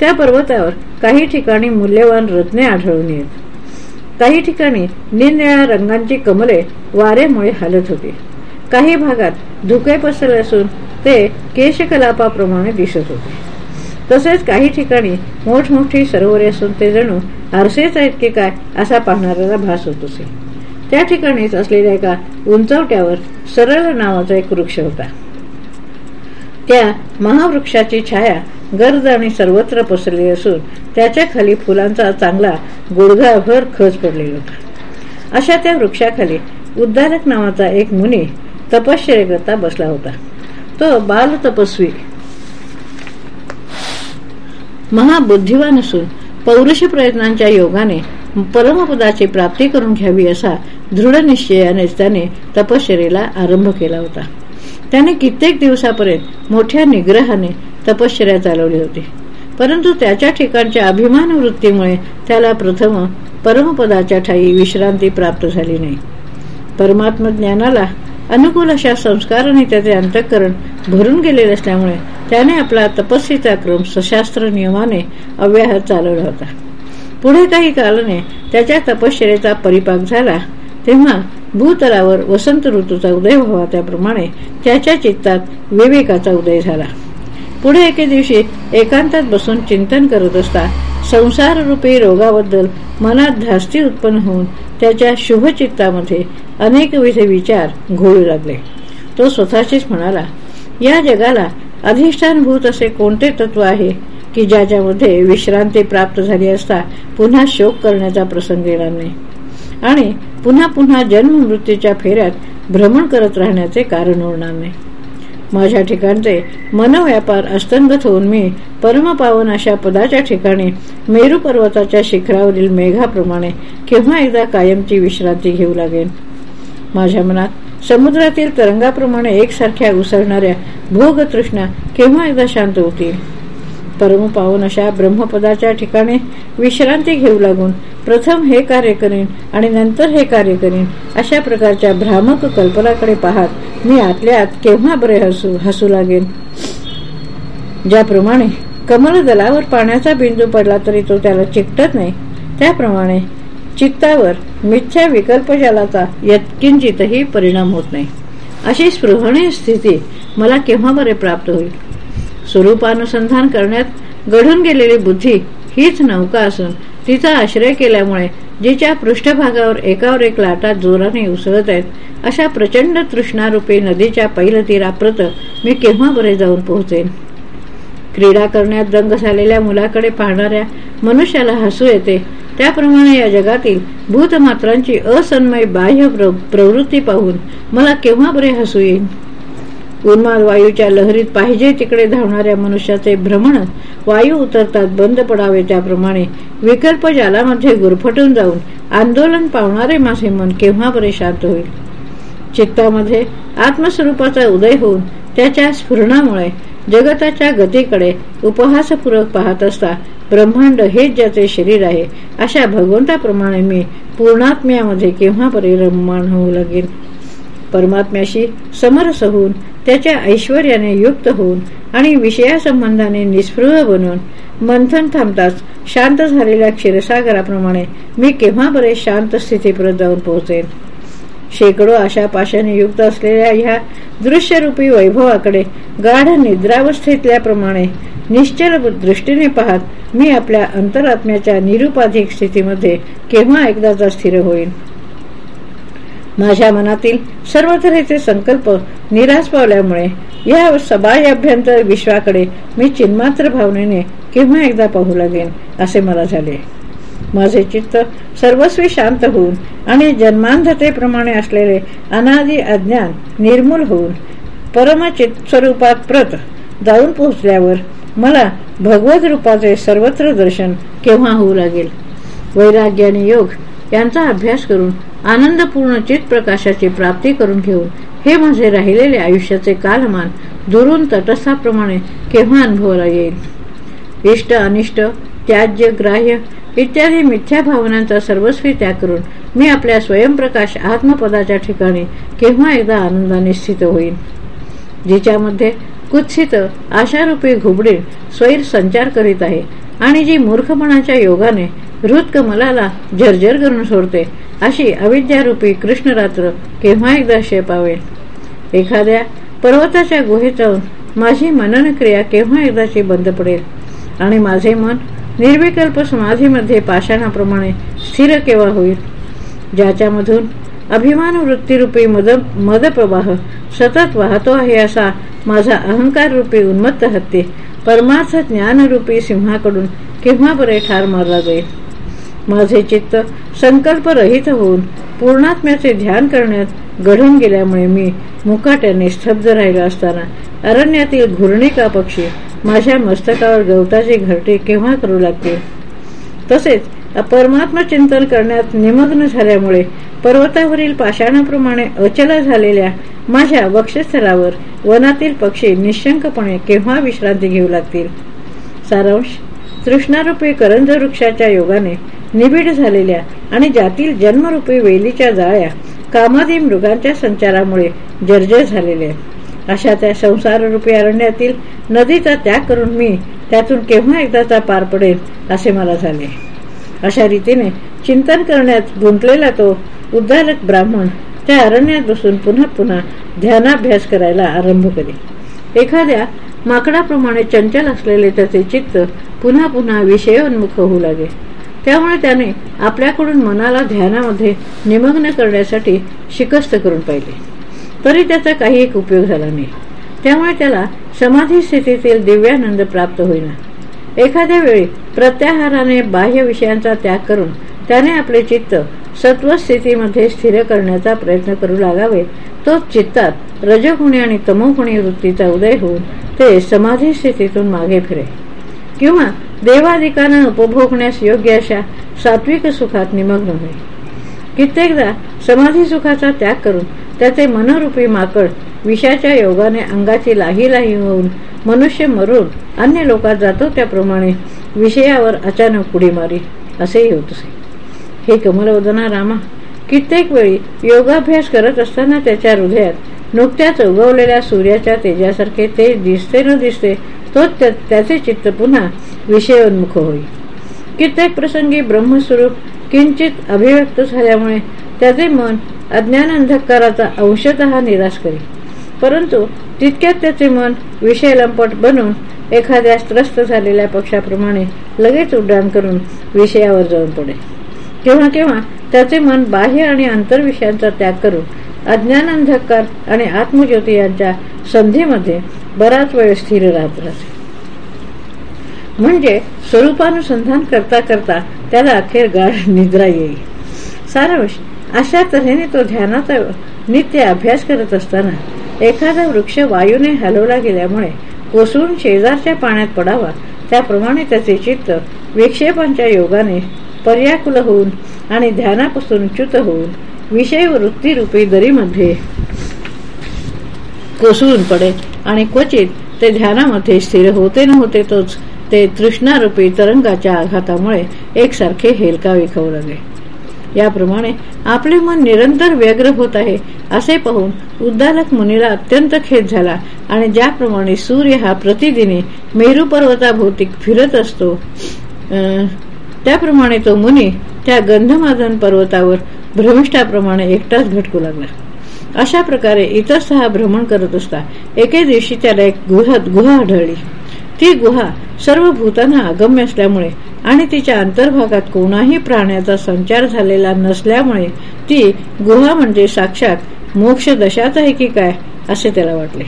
त्या पर्वतावर काही ठिकाणी मूल्यवान रत्ने आढळून येत. काही ठिकाणी निरनिळ्या रंगांची कमले वारेमुळे हलत होती. काही भागात धुके पसरले असून ते केशकलापाप्रमाणे दिसत होते. तसेच काही ठिकाणी मोठमोठी सरोवरे असून ते जणू आरसेच आहेत की काय असा पाहणाऱ्याला भास होत असे. त्या ठिकाणीच असलेल्या एका उंचवट्यावर सरळ नावाचा एक वृक्ष होता. त्या महावृक्षाची छाया गर्द आणि सर्वत्र पसरली असून त्याच्याखाली फुलांचा चांगला गुडघाभर खच पडलेला होता. अशा त्या वृक्षाखाली उद्धारक नावाचा एक मुनी तपश्चर्यकरता बसला होता. तो बाल तपस्वी महाबुद्धिवान असून पौरुष प्रयत्नांच्या योगाने परमपदाची प्राप्ती करून घ्यावी असा दृढ निश्चयाने त्याने तपश्चर्येला आरंभ केला होता. त्याने कित्येक दिवसापर्यंत मोठ्या निग्रहाने तपश्चर्या चालवली होती. परंतु त्याच्या ठिकाणच्या अभिमान वृत्तीमुळे त्याला प्रथम परमपदाच्या ठाई विश्रांती प्राप्त झाली नाही. परमात्म ज्ञानाला अनुकूल अशा संस्काराने त्याचे अंतःकरण भरून गेलेले असल्यामुळे त्याने आपला तपस्सीचा क्रम सशास्त्र नियमाने अव्याहत चालवला होता. पुढे काही कालाने त्याच्या तपश्चर्याचा परिपाक झाला तेव्हा भूतलावर वसंत ऋतूचा उदय व्हावा त्याप्रमाणे त्याच्या चित्तात विवेकाचा उदय झाला. पुढे एके दिवशी एकांतात बसून चिंतन करत असता संसार रूपी रोगाबद्दल मनात धास्ती उत्पन्न होऊन त्याच्या शुभचित्तामध्ये अनेकविध विचार घोळू लागले. तो स्वतःशीच म्हणाला या जगाला अधिष्ठानभूत असे कोणते तत्व आहे की ज्याच्यामध्ये विश्रांती प्राप्त झाली असता पुन्हा शोक करण्याचा प्रसंग येणार नाही? आणि पुन्हा पुन्हा जन्म मृत्यूच्या फेऱ्यात भ्रमण करत राहण्याचे कारण उरणार नाही माझ्या ठिकाणचे मनव्यापार अस्तंगत होऊन मी परमपावन अशा पदाच्या ठिकाणी मेरू पर्वताच्या शिखरावरील मेघाप्रमाणे केव्हा एकदा कायमची विश्रांती घेऊ लागेन. माझ्या मनात समुद्रातील तरंगाप्रमाणे एकसारख्या उसळणाऱ्या भोगतृष्णा केव्हा एकदा शांत होतील? परमपावन अशा ब्रह्मपदाच्या ठिकाणी विश्रांती घेऊ लागून प्रथम हे कार्य करीन आणि नंतर हे कार्य करीन अशा प्रकारच्या भ्रामक कल्पनाकडे पाहत मी आतल्या आत केव्हा बरे हसू हसू लागेन. ज्याप्रमाणे कमल दलावर पाण्याचा बिंदू पडला तरी तो त्याला चिकटत नाही. त्याप्रमाणे चित्तावर मिथ्या विकल्प जलाचा यत्किंचितही परिणाम होत नाही. अशी स्पृहणीय स्थिती मला केव्हा बरे प्राप्त होईल? स्वरूपानुसंधान करण्यात घडून गेलेली बुद्धी हीच नौका असून तिचा आश्रय केल्यामुळे जिच्या पृष्ठभागावर एकावर एक लाटा जोराने उसळत आहेत अशा प्रचंड तृष्णारूपी नदीच्या पैलतीराप्रत मी केव्हा बरे जाऊन पोहोचेन? क्रीडा करण्यात दंग झालेल्या मुलाकडे पाहणाऱ्या मनुष्याला हसू येते. त्याप्रमाणे या जगातील भूतमात्रांची असन्मय बाह्य प्रवृत्ती पाहून मला केव्हा बरे हसू येईल उन्माद वायूच्या लहरीत पाहिजे तिकडे धावणाऱ्या मनुष्याचे भ्रमण वायू उतरतात बंद पडावे त्याप्रमाणे विकल्प जालामध्ये गुरफटून जाऊन आंदोलन पावणारे माझे मन केव्हा बरे शांत होईल? चित्तामध्ये आत्मस्वरूपाचा उदय होऊन त्याच्या स्फुरणामुळे जगताच्या गतीकडे उपहासपूर्वक पाहत असता ब्रह्मांड हेच ज्याचे शरीर आहे अशा भगवंताप्रमाणे मी पूर्णात्म्यामध्ये केव्हा बरे होऊ लागेल परमात्म्याशी समरस होऊन त्याच्या ऐश्वर्याने युक्त होऊन आणि विषयासंबंधाने निस्पृह बनून मंथन थांबताच शांत झालेल्या क्षीरसागराप्रमाणे मी केव्हा बरे शांत स्थितीपर्यंत जाऊन पोहोचेन? शेकडो आशा पाशाने युक्त असलेल्या ह्या दृश्यरूपी वैभवाकडे गाढ निद्रावस्थेतल्याप्रमाणे निश्चल दृष्टीने पाहत मी आपल्या अंतरात्म्याच्या निरुपाधिक स्थितीमध्ये केव्हा एकदाचा स्थिर होईल माझ्या मनातील सर्व तऱ्हेचे संकल्प निराश पावल्यामुळे या सबाय अभ्यंतर विश्वाकडे मी चिन्मात्र भावनेने केव्हा एकदा पाहू लागेन असे मला झाले. माझे चित्त सर्वस्वी शांत होऊन आणि जन्मांधतेप्रमाणे असलेले अनादी अज्ञान निर्मूल होऊन परमचित स्वरूपात प्रत जाऊन पोहोचल्यावर मला भगवत रूपाचे सर्वत्र दर्शन केव्हा होऊ लागेल? वैराग्य आणि योग यांचा अभ्यास करून आनंदपूर्ण चित प्रकाशाची प्राप्ती करून घेऊन हे माझे राहिलेले आयुष्याचे कालमान दुरून तटस्थाप्रमाणे केव्हा अनुभवाला येईल? इष्ट अनिष्ट त्याज्य ग्राह्य इत्यादी मिथ्या भावनांचा सर्वस्वी त्याग करून मी आपल्या स्वयंप्रकाश आत्मपदाच्या ठिकाणी केव्हा एकदा आनंदाने स्थित होईल जिच्यामध्ये कुत्सित आशारूपी घुबडे स्वैर संचार करीत आहे आणि जी मूर्खपणाच्या योगाने हृदकमलाला जर्जर करून सोडते अशी अविद्यारूपी कृष्णरात्र केव्हा एकदा शेपावेल? एखाद्या पर्वताच्या गुहेत जाऊन माझी मनन क्रिया केव्हा एकदाची बंद पडेल? आणि माझे मन निर्विकल्प समाधीमध्ये पाषाणाप्रमाणे स्थिर केव्हा होईल? ज्याच्यामधून अभिमान वृत्तीरूपी मद मदप्रवाह सतत वाहतो आहे असा माझा अहंकार रूपी उन्मत्त हत्ती परमार्थ ज्ञानरूपी सिंहाकडून केव्हा बरे ठार मारला जाईल? माझे चित्त संकल्परहित होऊन पूर्णात्म्याचे ध्यान करण्यात घडून गेल्यामुळे मी मुकाट्याने स्तब्ध राहिला असताना अरण्यातील घुरणिका पक्षी माझ्या मस्तकावर गवताची घरटे केव्हा करू लागते तसेच परमात्मा चिंतन करण्यात निमग्न झाल्यामुळे पर्वतावरील पाषाणाप्रमाणे अचल झालेल्या माझ्या वक्षस्थलावर वनातील पक्षी निशंकपणे केव्हा विश्रांती घेऊ लागतील? सारांश. तृष्णारूपी करंज वृक्षाच्या योगाने निबिड झालेल्या आणि ज्यातील जन्मरूपी वेलीच्या जाळ्या कामादी मृगांच्या संचारामुळे जर्जर झालेल्या अशा त्या संसाररूपी अरण्यातील नदीचा त्याग करून मी त्यातून केव्हा एकदाचा पार पडेल असे मला झाले. अशा रीतीने चिंतन करण्यात गुंतलेला तो उद्धारक ब्राह्मण त्या अरण्यात बसून पुन्हा पुन्हा ध्यानाभ्यास करायला आरंभ करी. एखाद्या माकडाप्रमाणे चंचल असलेले त्याचे चित्त पुन्हा पुन्हा विषयोन्मुख होऊ लागे त्यामुळे त्याने आपल्याकडून मनाला ध्यानामध्ये निमग्न करण्यासाठी शिकस्त करून पाहिले. तरी त्याचा काही एक उपयोग झाला नाही. त्यामुळे त्याला समाधी स्थितीतील दिव्यानंद प्राप्त होईना. एखाद्या वेळी प्रत्याहाराने बाह्य विषयांचा त्याग करून त्याने आपले चित्त सत्वस्थितीमध्ये स्थिर करण्याचा प्रयत्न करू लागावे. तो चित्तात रजगुणी आणि तमोगुणी वृत्तीचा उदय होऊन ते समाधी स्थितीतून मागे फिरे. किंवा देवाधिकानं उपभोगण्यास योग्य अशा सात्विक सुखात निमग्न होईल कित्येकदा समाधी सुखाचा त्याग करून त्याचे मनरूपी माकड विषाच्या योगाने अंगाची लाही लाही होऊन मनुष्य मरून अन्य लोकात जातो त्याप्रमाणे विषयावर अचानक उडी मारी असेही होत असे. हे कमलवदना रामा कित्येक वेळी योगाभ्यास करत असताना त्याच्या हृदयात नुकत्याच उगवलेल्या सूर्याच्या तेजासारखे ते दिसते न दिसते तो त्याचे चित्त पुन्हा विषयोन्मुख होईल कित्येक प्रसंगी ब्रह्मस्वरूप किंचित अभिव्यक्त झाल्यामुळे त्याचे मन अज्ञान अंधकाराचा अंशत निराश करी परंतु तितक्यात त्याचे मन विषय लंपट बनून एखाद्या त्रस्त झालेल्या पक्षाप्रमाणे लगेच उड्डाण करून विषयावर जाऊन पडे केव्हा केव्हा त्याचे मन बाह्य आणि आंतरविषयांचा त्याग करून अज्ञान अंधकार आणि आत्मज्योती यांच्या संधीमध्ये बराच वेळ स्थिर राहत राहते. म्हणजे स्वरूपानुसंधान करता करता त्याला अखेर गाढ निद्रा येईल. सारांश अशा तऱ्हेने तो ध्यानाचा नित्य अभ्यास करत असताना एखादा वृक्ष वायूने हलवला गेल्यामुळे कोसळून शेजारच्या पाण्यात पडावा. त्याप्रमाणे त्याचे चित्त विक्षेपांच्या योगाने पर्याकुल होऊन आणि ध्यानापासून च्युत होऊन विषय वृत्तीरूपी दरीमध्ये कोसळून पडे आणि क्वचित ते ध्यानामध्ये स्थिर होते न होते तोच ते तृष्णारूपी तरंगाच्या आघातामुळे एकसारखे हेलका विखवू लागले याप्रमाणे आपले मन निरंतर व्यग्र होत आहे असे पाहून उद्दालक मुनीला अत्यंत खेद झाला आणि ज्याप्रमाणे सूर्य हा प्रतिदिनी मेरू पर्वताभोवती फिरत असतो त्याप्रमाणे तो मुनी त्या गंधमाधन पर्वतावर भ्रमिष्ठाप्रमाणे एकटाच भटकू लागला. अशा प्रकारे इतर सहा भ्रमण करत असता एके दिवशी त्याला एक गुहात गुहा आढळली. ती गुहा सर्व भूतांना अगम्य असल्यामुळे आणि तिच्या अंतर्भागात कोणाही प्राण्याचा संचार झालेला नसल्यामुळे ती गुहा म्हणजे साक्षात मोक्ष दशात आहे की काय असे त्याला वाटले.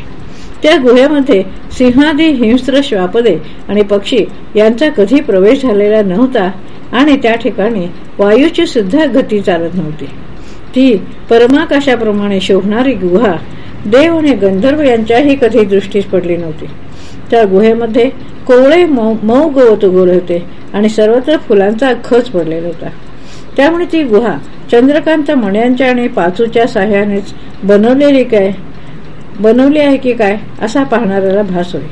त्या गुहेमध्ये सिंहादी हिंस्त्र श्वापदे आणि पक्षी यांचा कधी प्रवेश झालेला नव्हता आणि त्या ठिकाणी वायूची सुद्धा गती चालत नव्हती. ती परमाकाशाप्रमाणे शोभणारी गुहा देव आणि गंधर्व यांच्याही कधी दृष्टीस पडली नव्हती. त्या गुहेमध्ये कोवळे मऊ गवत उगवले होते आणि सर्वत्र फुलांचा खच पडलेला होता. त्यामुळे ती गुहा चंद्रकांत मण्यांच्या आणि पाचूच्या साह्यानेच बनवलेली काय बनवली आहे की काय असा पाहणाऱ्याला भास होई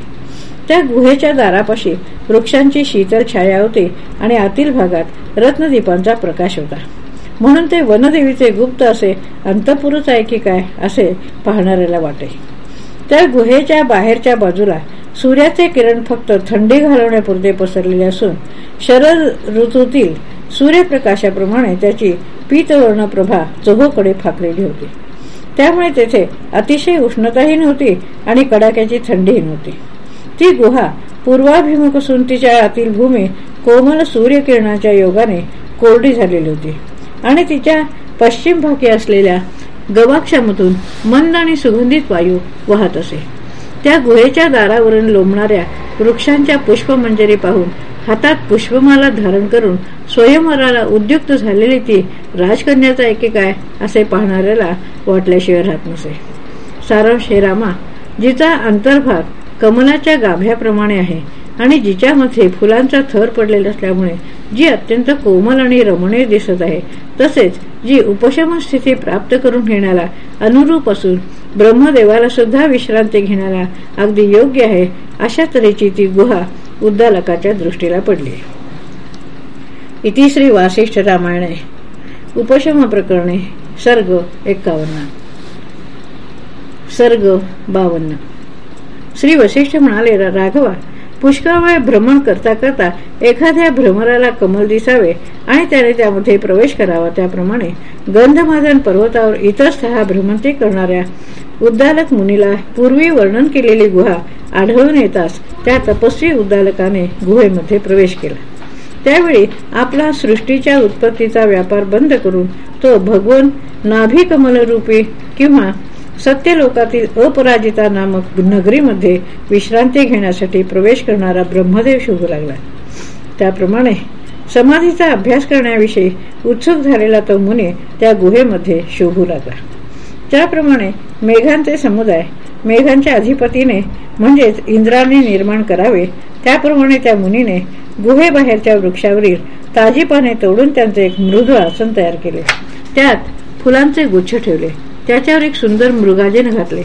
त्या गुहेच्या दारापाशी वृक्षांची शीतल छाया होती आणि आतील भागात रत्नदीपांचा प्रकाश होता. म्हणून ते वनदेवीचे गुप्त असे अंतपुरुष आहे की काय असे पाहणाऱ्याला वाटे. त्या गुहेच्या बाहेरच्या बाजूला सूर्याचे किरण फक्त थंडी घालवण्यापुरते पसरलेले असून शरद ऋतूतील सूर्यप्रकाशाप्रमाणे त्याची पीतवर्ण प्रभा चोहोकडे फाकलेली होती. त्यामुळे तेथे अतिशय उष्णताही नव्हती आणि कडाक्याची थंडीही नव्हती. ती गुहा पूर्वाभिमुख असून तिच्या आतील भूमी कोमल सूर्यकिरणाच्या योगाने कोरडी झालेली होती आणि तिच्या पश्चिम भागी असलेल्या गवाक्षामधून मंद आणि सुगंधित वायू वाहत असे. त्या गुहेच्या दारावरून लोंबणाऱ्या वृक्षांच्या पुष्पमंजरी पाहून हातात पुष्पमाला धारण करून स्वयंवराला उद्युक्त झालेली ती राजकन्याचा एके काय असे पाहणाऱ्याला वाटल्याशिवाय राहत नसे. सारांश हे रामा जिचा अंतर्भाग कमलाच्या गाभ्याप्रमाणे आहे आणि जिच्यामध्ये फुलांचा थर पडलेला असल्यामुळे जी अत्यंत कोमल आणि रमणीय दिसत आहे तसेच जी उपशम स्थिती प्राप्त करून घेण्याला अनुरूप असून ब्रह्मदेवाला सुद्धा विश्रांती घेण्याला अगदी योग्य आहे अशा तऱ्हेची ती गुहा उद्दालकाच्या दृष्टीला पडली. इतिश्री वासिष्ठ रामायणे. उपशम प्रकरणे सर्ग एक्कावन्न सर्ग बावन्न. श्री वशिष्ठ म्हणाले राघवा पुष्कळ वेळ भ्रमण करता करता एखाद्या भ्रमराला कमल दिसावे आणि त्याने त्यामध्ये प्रवेश करावा. त्याप्रमाणे गंधमादन पर्वतावर इतर सहा भ्रमंती करणाऱ्या उद्दालक मुनीला पूर्वी वर्णन केलेली गुहा आढळून येताच त्या तपस्वी उद्दालकाने गुहेमध्ये प्रवेश केला. त्यावेळी आपला सृष्टीच्या उत्पत्तीचा व्यापार बंद करून तो भगवन नाभिकमलरूपी किंवा सत्यलोकातील अपराजिता नामक नगरीमध्ये विश्रांती घेण्यासाठी प्रवेश करणारा ब्रह्मदेव शोधू लागला. त्याप्रमाणे समाधीचा अभ्यास करण्याविषयी उत्सुक झालेला तो मुनी त्या गुहेमध्ये शोभू लागला. त्याप्रमाणे मेघांचे समुदाय मेघांच्या अधिपतीने म्हणजेच इंद्राने निर्माण करावे त्याप्रमाणे त्या मुनीने गुहेबाहेरच्या वृक्षावरील ताजी पाने तोडून त्यांचे एक मृदू आसन तयार केले. त्यात फुलांचे गुच्छ ठेवले. त्याच्यावर एक सुंदर मृगाजन घातले.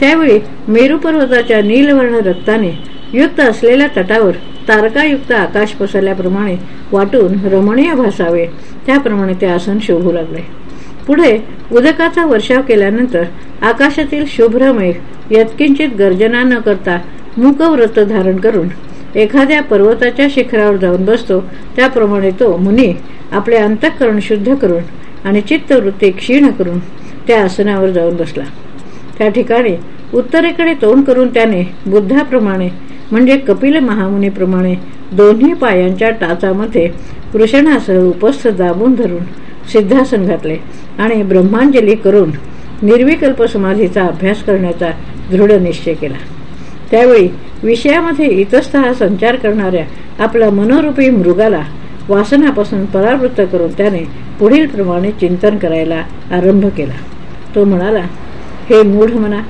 त्यावेळी मेरू पर्वताच्या नीलवर्ण रक्ताने युक्त असलेल्या तटावर तारकायुक्त आकाश पसरल्याप्रमाणे वाटून रमणीय भासावे. त्याप्रमाणे ते आसन शोभू लागले. पुढे उदकाचा वर्षाव केल्यानंतर आकाशातील शुभ्रमेघ यत्किंचित गर्जना न करता मुकव्रत धारण करून एखाद्या पर्वताच्या शिखरावर जाऊन बसतो. त्याप्रमाणे तो मुनी आपले अंतःकरण शुद्ध करून आणि चित्तवृत्ती क्षीण करून त्या आसनावर जाऊन बसला. त्या ठिकाणी उत्तरेकडे तोंड करून त्याने बुद्धाप्रमाणे म्हणजे कपिल महामुनीप्रमाणे दोन्ही पायांच्या टाचामध्ये वृषणासह उपस्थ दाबून धरून सिद्धासन घातले आणि ब्रह्मांजली करून निर्विकल्प समाधीचा अभ्यास करण्याचा दृढ निश्चय केला. त्यावेळी विषयामध्ये इतस्तः संचार करणाऱ्या आपला मनोरूपी मृगाला वासनापासून परावृत्त करून त्याने पुढील प्रमाणे चिंतन करायला आरंभ केला. तो म्हणाला हे मूढ म्हणा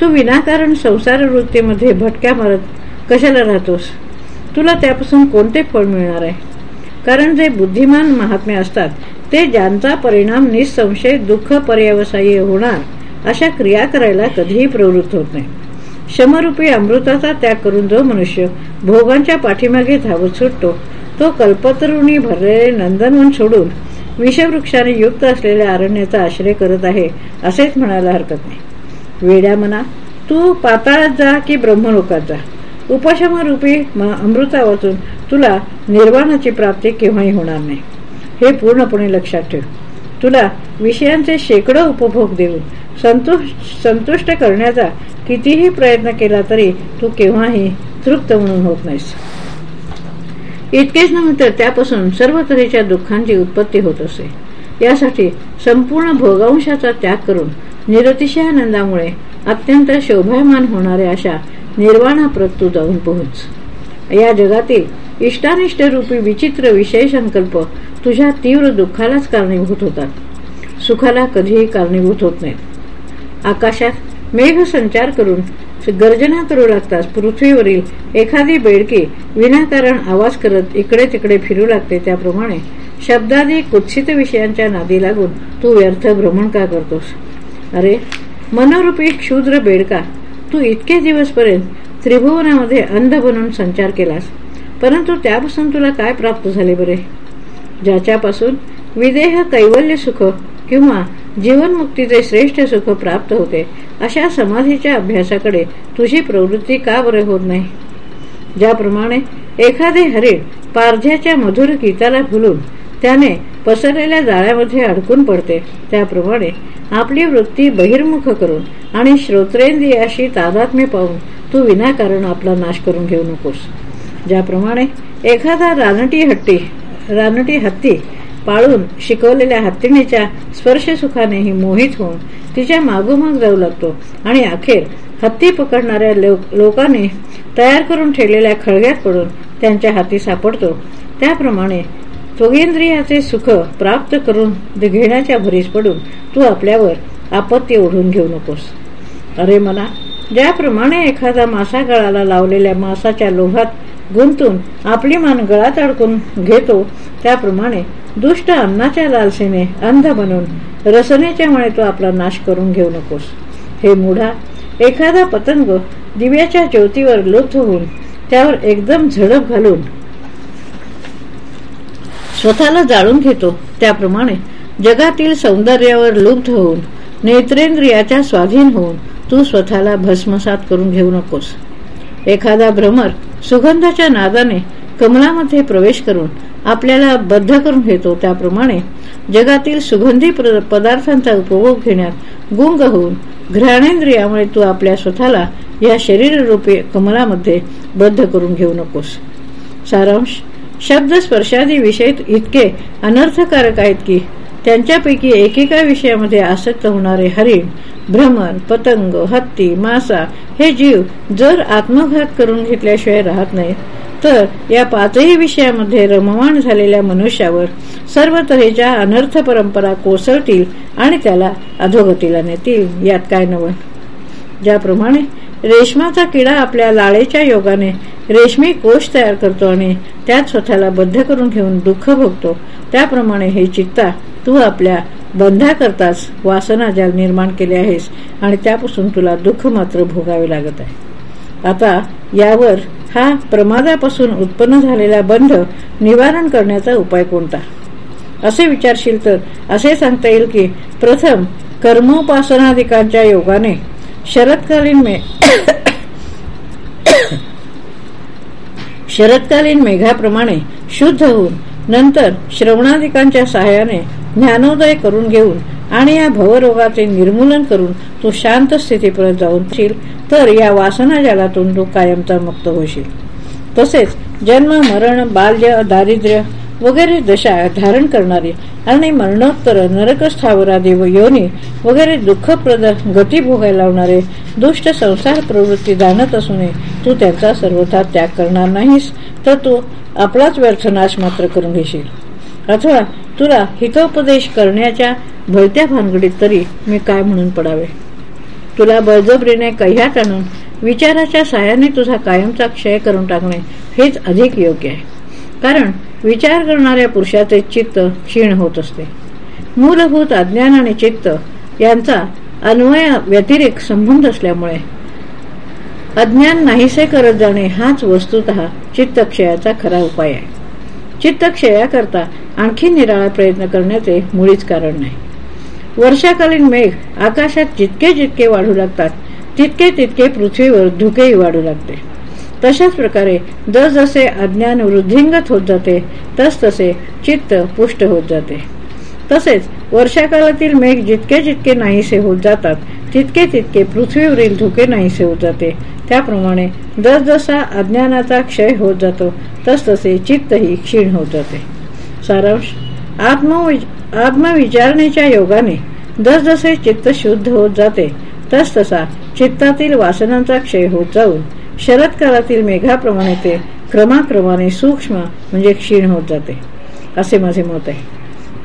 तू विनाकारण संसार वृत्तीमध्ये भटक्या मारत कशाला राहतोस? तुला त्यापासून कोणते फळ मिळणार आहे? कारण जे बुद्धिमान महात्मे असतात ते ज्यांचा परिणाम निसंशय दुःख पर्यावसायी होणार अशा क्रिया करायला कधीही प्रवृत्त होत नाही. शमरूपी अमृताचा त्याग करून जो मनुष्य भोगांच्या पाठीमागे धावत सुटतो तो कल्पतरुणी भरलेले नंदनवन सोडून विषवृक्षाने युक्त असलेल्या अरण्याचा आश्रय करत आहे असेच म्हणायला हरकत नाही. वेड्या म्हणा तू पाताळात जा की ब्रह्मलोकात जा. उपशमरूपी अमृता वाचून तुला निर्वाणाची प्राप्ती केव्हाही होणार नाही. हे पूर्णपणे लक्षात ठेव. तुला विषयांचे शेकडो उपभोग देऊन संतुष्ट संतुष्ट करण्याचा कितीही प्रयत्न केला तरी तू केव्हाही तृप्त म्हणून होत नाहीस. इतकेच नव्हे तर त्यापासून सर्व तऱ्हेच्या दुःखांची उत्पत्ती होत असे. यासाठी संपूर्ण भोगांशाचा त्याग करून निरतिशय आनंदामुळे अत्यंत शोभायमान होणाऱ्या अशा निर्वाणाप्रत तू जाऊन पोहोच. या जगातील इष्टानिष्ट रूपी विचित्र विषय संकल्प तुझ्या तीव्र दुःखालाच कारणीभूत होतात. सुखाला कधीही कारणीभूत होत नाहीत. आकाशात मेघ संचार करून गर्जना करू लागताच पृथ्वीवरील एखादी बेडकी विनाकारण आवाज करत इकडे तिकडे फिरू लागते त्याप्रमाणे शब्दादी कुत्सित विषयांच्या नादी लागून तू व्यर्थ भ्रमण का करतोस? अरे मनोरूपी क्षुद्र बेडका तू इतके दिवसपर्यंत त्रिभुवनामध्ये अंध बनून संचार केलास परंतु त्यापासून तुला काय प्राप्त झाले बरे? ज्याच्यापासून विदेह कैवल्य सुख किंवा जीवनमुक्तीचे श्रेष्ठ सुख प्राप्त होते अशा समाधीच्या अभ्यासाकडे तुझी प्रवृत्ती का बरे होत नाही? ज्याप्रमाणे एखादे हरिण पारध्याच्या मधुर गीताला भुलून त्याने पसरलेल्या जाळ्यामध्ये अडकून पडते त्याप्रमाणे आपली वृत्ती बहिर्मुख करून आणि श्रोत्रेंद्रियाशी तादात्म्य पाहून तू विनाकारण आपला नाश करून घेऊ नकोस. ज्याप्रमाणे एखादा रानटी हट्टी रानटी हत्ती पाळून शिकवलेल्या हत्तीणीच्या स्पर्शसुखानेही मोहित होऊन तिच्या मागोमाग जाऊ लागतो. आणि अखेर हत्ती पकडणाऱ्या लोकांनी तयार करून ठेवलेल्या खळग्यात पडून त्यांच्या हाती सापडतो. त्याप्रमाणे त्वगेंद्रियाचे सुख प्राप्त करून घेण्याच्या भरीस पडून तू आपल्यावर आपत्ती ओढून घेऊ नकोस. अरे मना ज्याप्रमाणे एखादा मासा गळाला लावलेल्या मासाच्या लोभात गुंतून आपली मान गळात अडकून घेतो. त्याप्रमाणे दुष्ट अन्नाच्या लालसेने अंध बनून रसनेच्या मुळे तो आपला नाश करून घेऊ नकोस. हे मुढा एखादा पतंग दिव्याच्या ज्योतीवर लुप्त होऊन त्यावर एकदम झडप घालून स्वतःला जाळून घेतो. त्याप्रमाणे जगातील सौंदर्यावर लुप्त होऊन नेत्रेंद्रियाच्या स्वाधीन होऊन तू स्वतःला भस्मसात करून घेऊ नकोस. एखादा भ्रमर सुगंधाच्या नादाने कमलामध्ये प्रवेश करून आपल्याला बद्ध करून घेतो त्याप्रमाणे जगातील सुगंधी पदार्थांचा उपभोग घेण्यात गुंग होऊन घ्राणेंद्रियामुळे तू आपल्या स्वतःला या शरीररूपी कमलामध्ये बद्ध करून घेऊ नकोस. सारांश शब्द स्पर्शादी विषय इतके अनर्थकारक आहेत की त्यांच्यापैकी एकेका विषयामध्ये आसक्त होणारे हरिण भ्रमण पतंग हत्ती मासा हे जीव जर आत्मघात करून घेतल्याशिवाय राहत नाही तर या पाचही विषयामध्ये रममाण झालेल्या मनुष्यावर सर्व तऱ्हेच्या अनर्थ परंपरा कोसळतील आणि त्याला अधोगतीला नेतील. यात काय नवं ज्याप्रमाणे रेशमाचा किडा आपल्या लाळेच्या योगाने रेशमी कोश तयार करतो आणि त्यात स्वतःला बद्ध करून घेऊन दुःख भोगतो. त्याप्रमाणे हे चित्ता तू आपल्या बंधाकरताच वासना ज्या निर्माण केले आहेस आणि त्यापासून तुला दुःख मात्र भोगावे लागत आहे. आता यावर हा प्रमादापासून उत्पन्न झालेला बंध निवारण करण्याचा उपाय कोणता? असे विचारशील तर असे सांगता येईल की प्रथम कर्मोपासनाधिकांच्या योगाने शरदकालीन मे शरदकालीन मेघाप्रमाणे शुद्ध होऊन नंतर श्रवणाधिकांच्या सहाय्याने ज्ञानोदय करून घेऊन आणि या भवरोगाचे निर्मूलन करून तू शांत स्थितीपर्यंत जाऊन तर या वासना जालातून तू कायमचा मुक्त होशील. तसेच जन्म मरण बाल्य दारिद्र्य वगैरे दशा धारण करणारी आणि मरणोत्तर नरकस्थावरादी व योनी वगैरे दुःखप्रद गती भोगायला लावणारे दुष्ट संसार प्रवृत्ती जाणत असून तू त्याचा सर्वथा त्याग करणार नाहीस तर तू आपलाच व्यर्थ नाश मात्र करून घेशील. अथवा तुला हितोपदेश करण्याच्या भलत्या भानगडीत तरी मी काय म्हणून पडावे? तुला बळजबरीने कह्यात आणून विचाराच्या सायाने तुझा कायमचा क्षय करून टाकणे हेच अधिक योग्य आहे. कारण विचार करणाऱ्या पुरुषाचे चित्त क्षीण होत असते. मूलभूत अज्ञान आणि चित्त यांचा अन्वय व्यतिरिक संबंध असल्यामुळे अज्ञान नाहीसे करत जाणे हाच वस्तुत चित्तक्षयाचा खरा उपाय आहे. चित्तक्षयाकरता आणखी निराळा प्रयत्न करण्याचे मुळीच कारण नाही. वर्षाकालीन मेघ आकाशात जितके जितके वाढू लागतात तितके तितके पृथ्वीवर धुकेही वाढू लागते. तशाच प्रकारे जसजसे अज्ञान वृद्धिंगत होत जाते तसतसे चित्त पुष्ट होत जाते. तसेच वर्षाकालातील मेघ जितके जितके नाहीसे होत जातात तितके तितके पृथ्वीवरील धुके नाहीसे होत जाते. त्याप्रमाणे जसजसा अज्ञानाचा क्षय होत जातो तसतसे चित्तही क्षीण होत जाते. सारांश आत्मविचारणेच्या योगाने जसजसे चित्त शुद्ध होत जाते तसतसा चित्तातील वासनांचा क्षय होत जाऊन शरदकाळातील मेघाप्रमाणे ते क्रमाक्रमाने सूक्ष्म म्हणजे क्षीण होत जाते असे माझे मत आहे.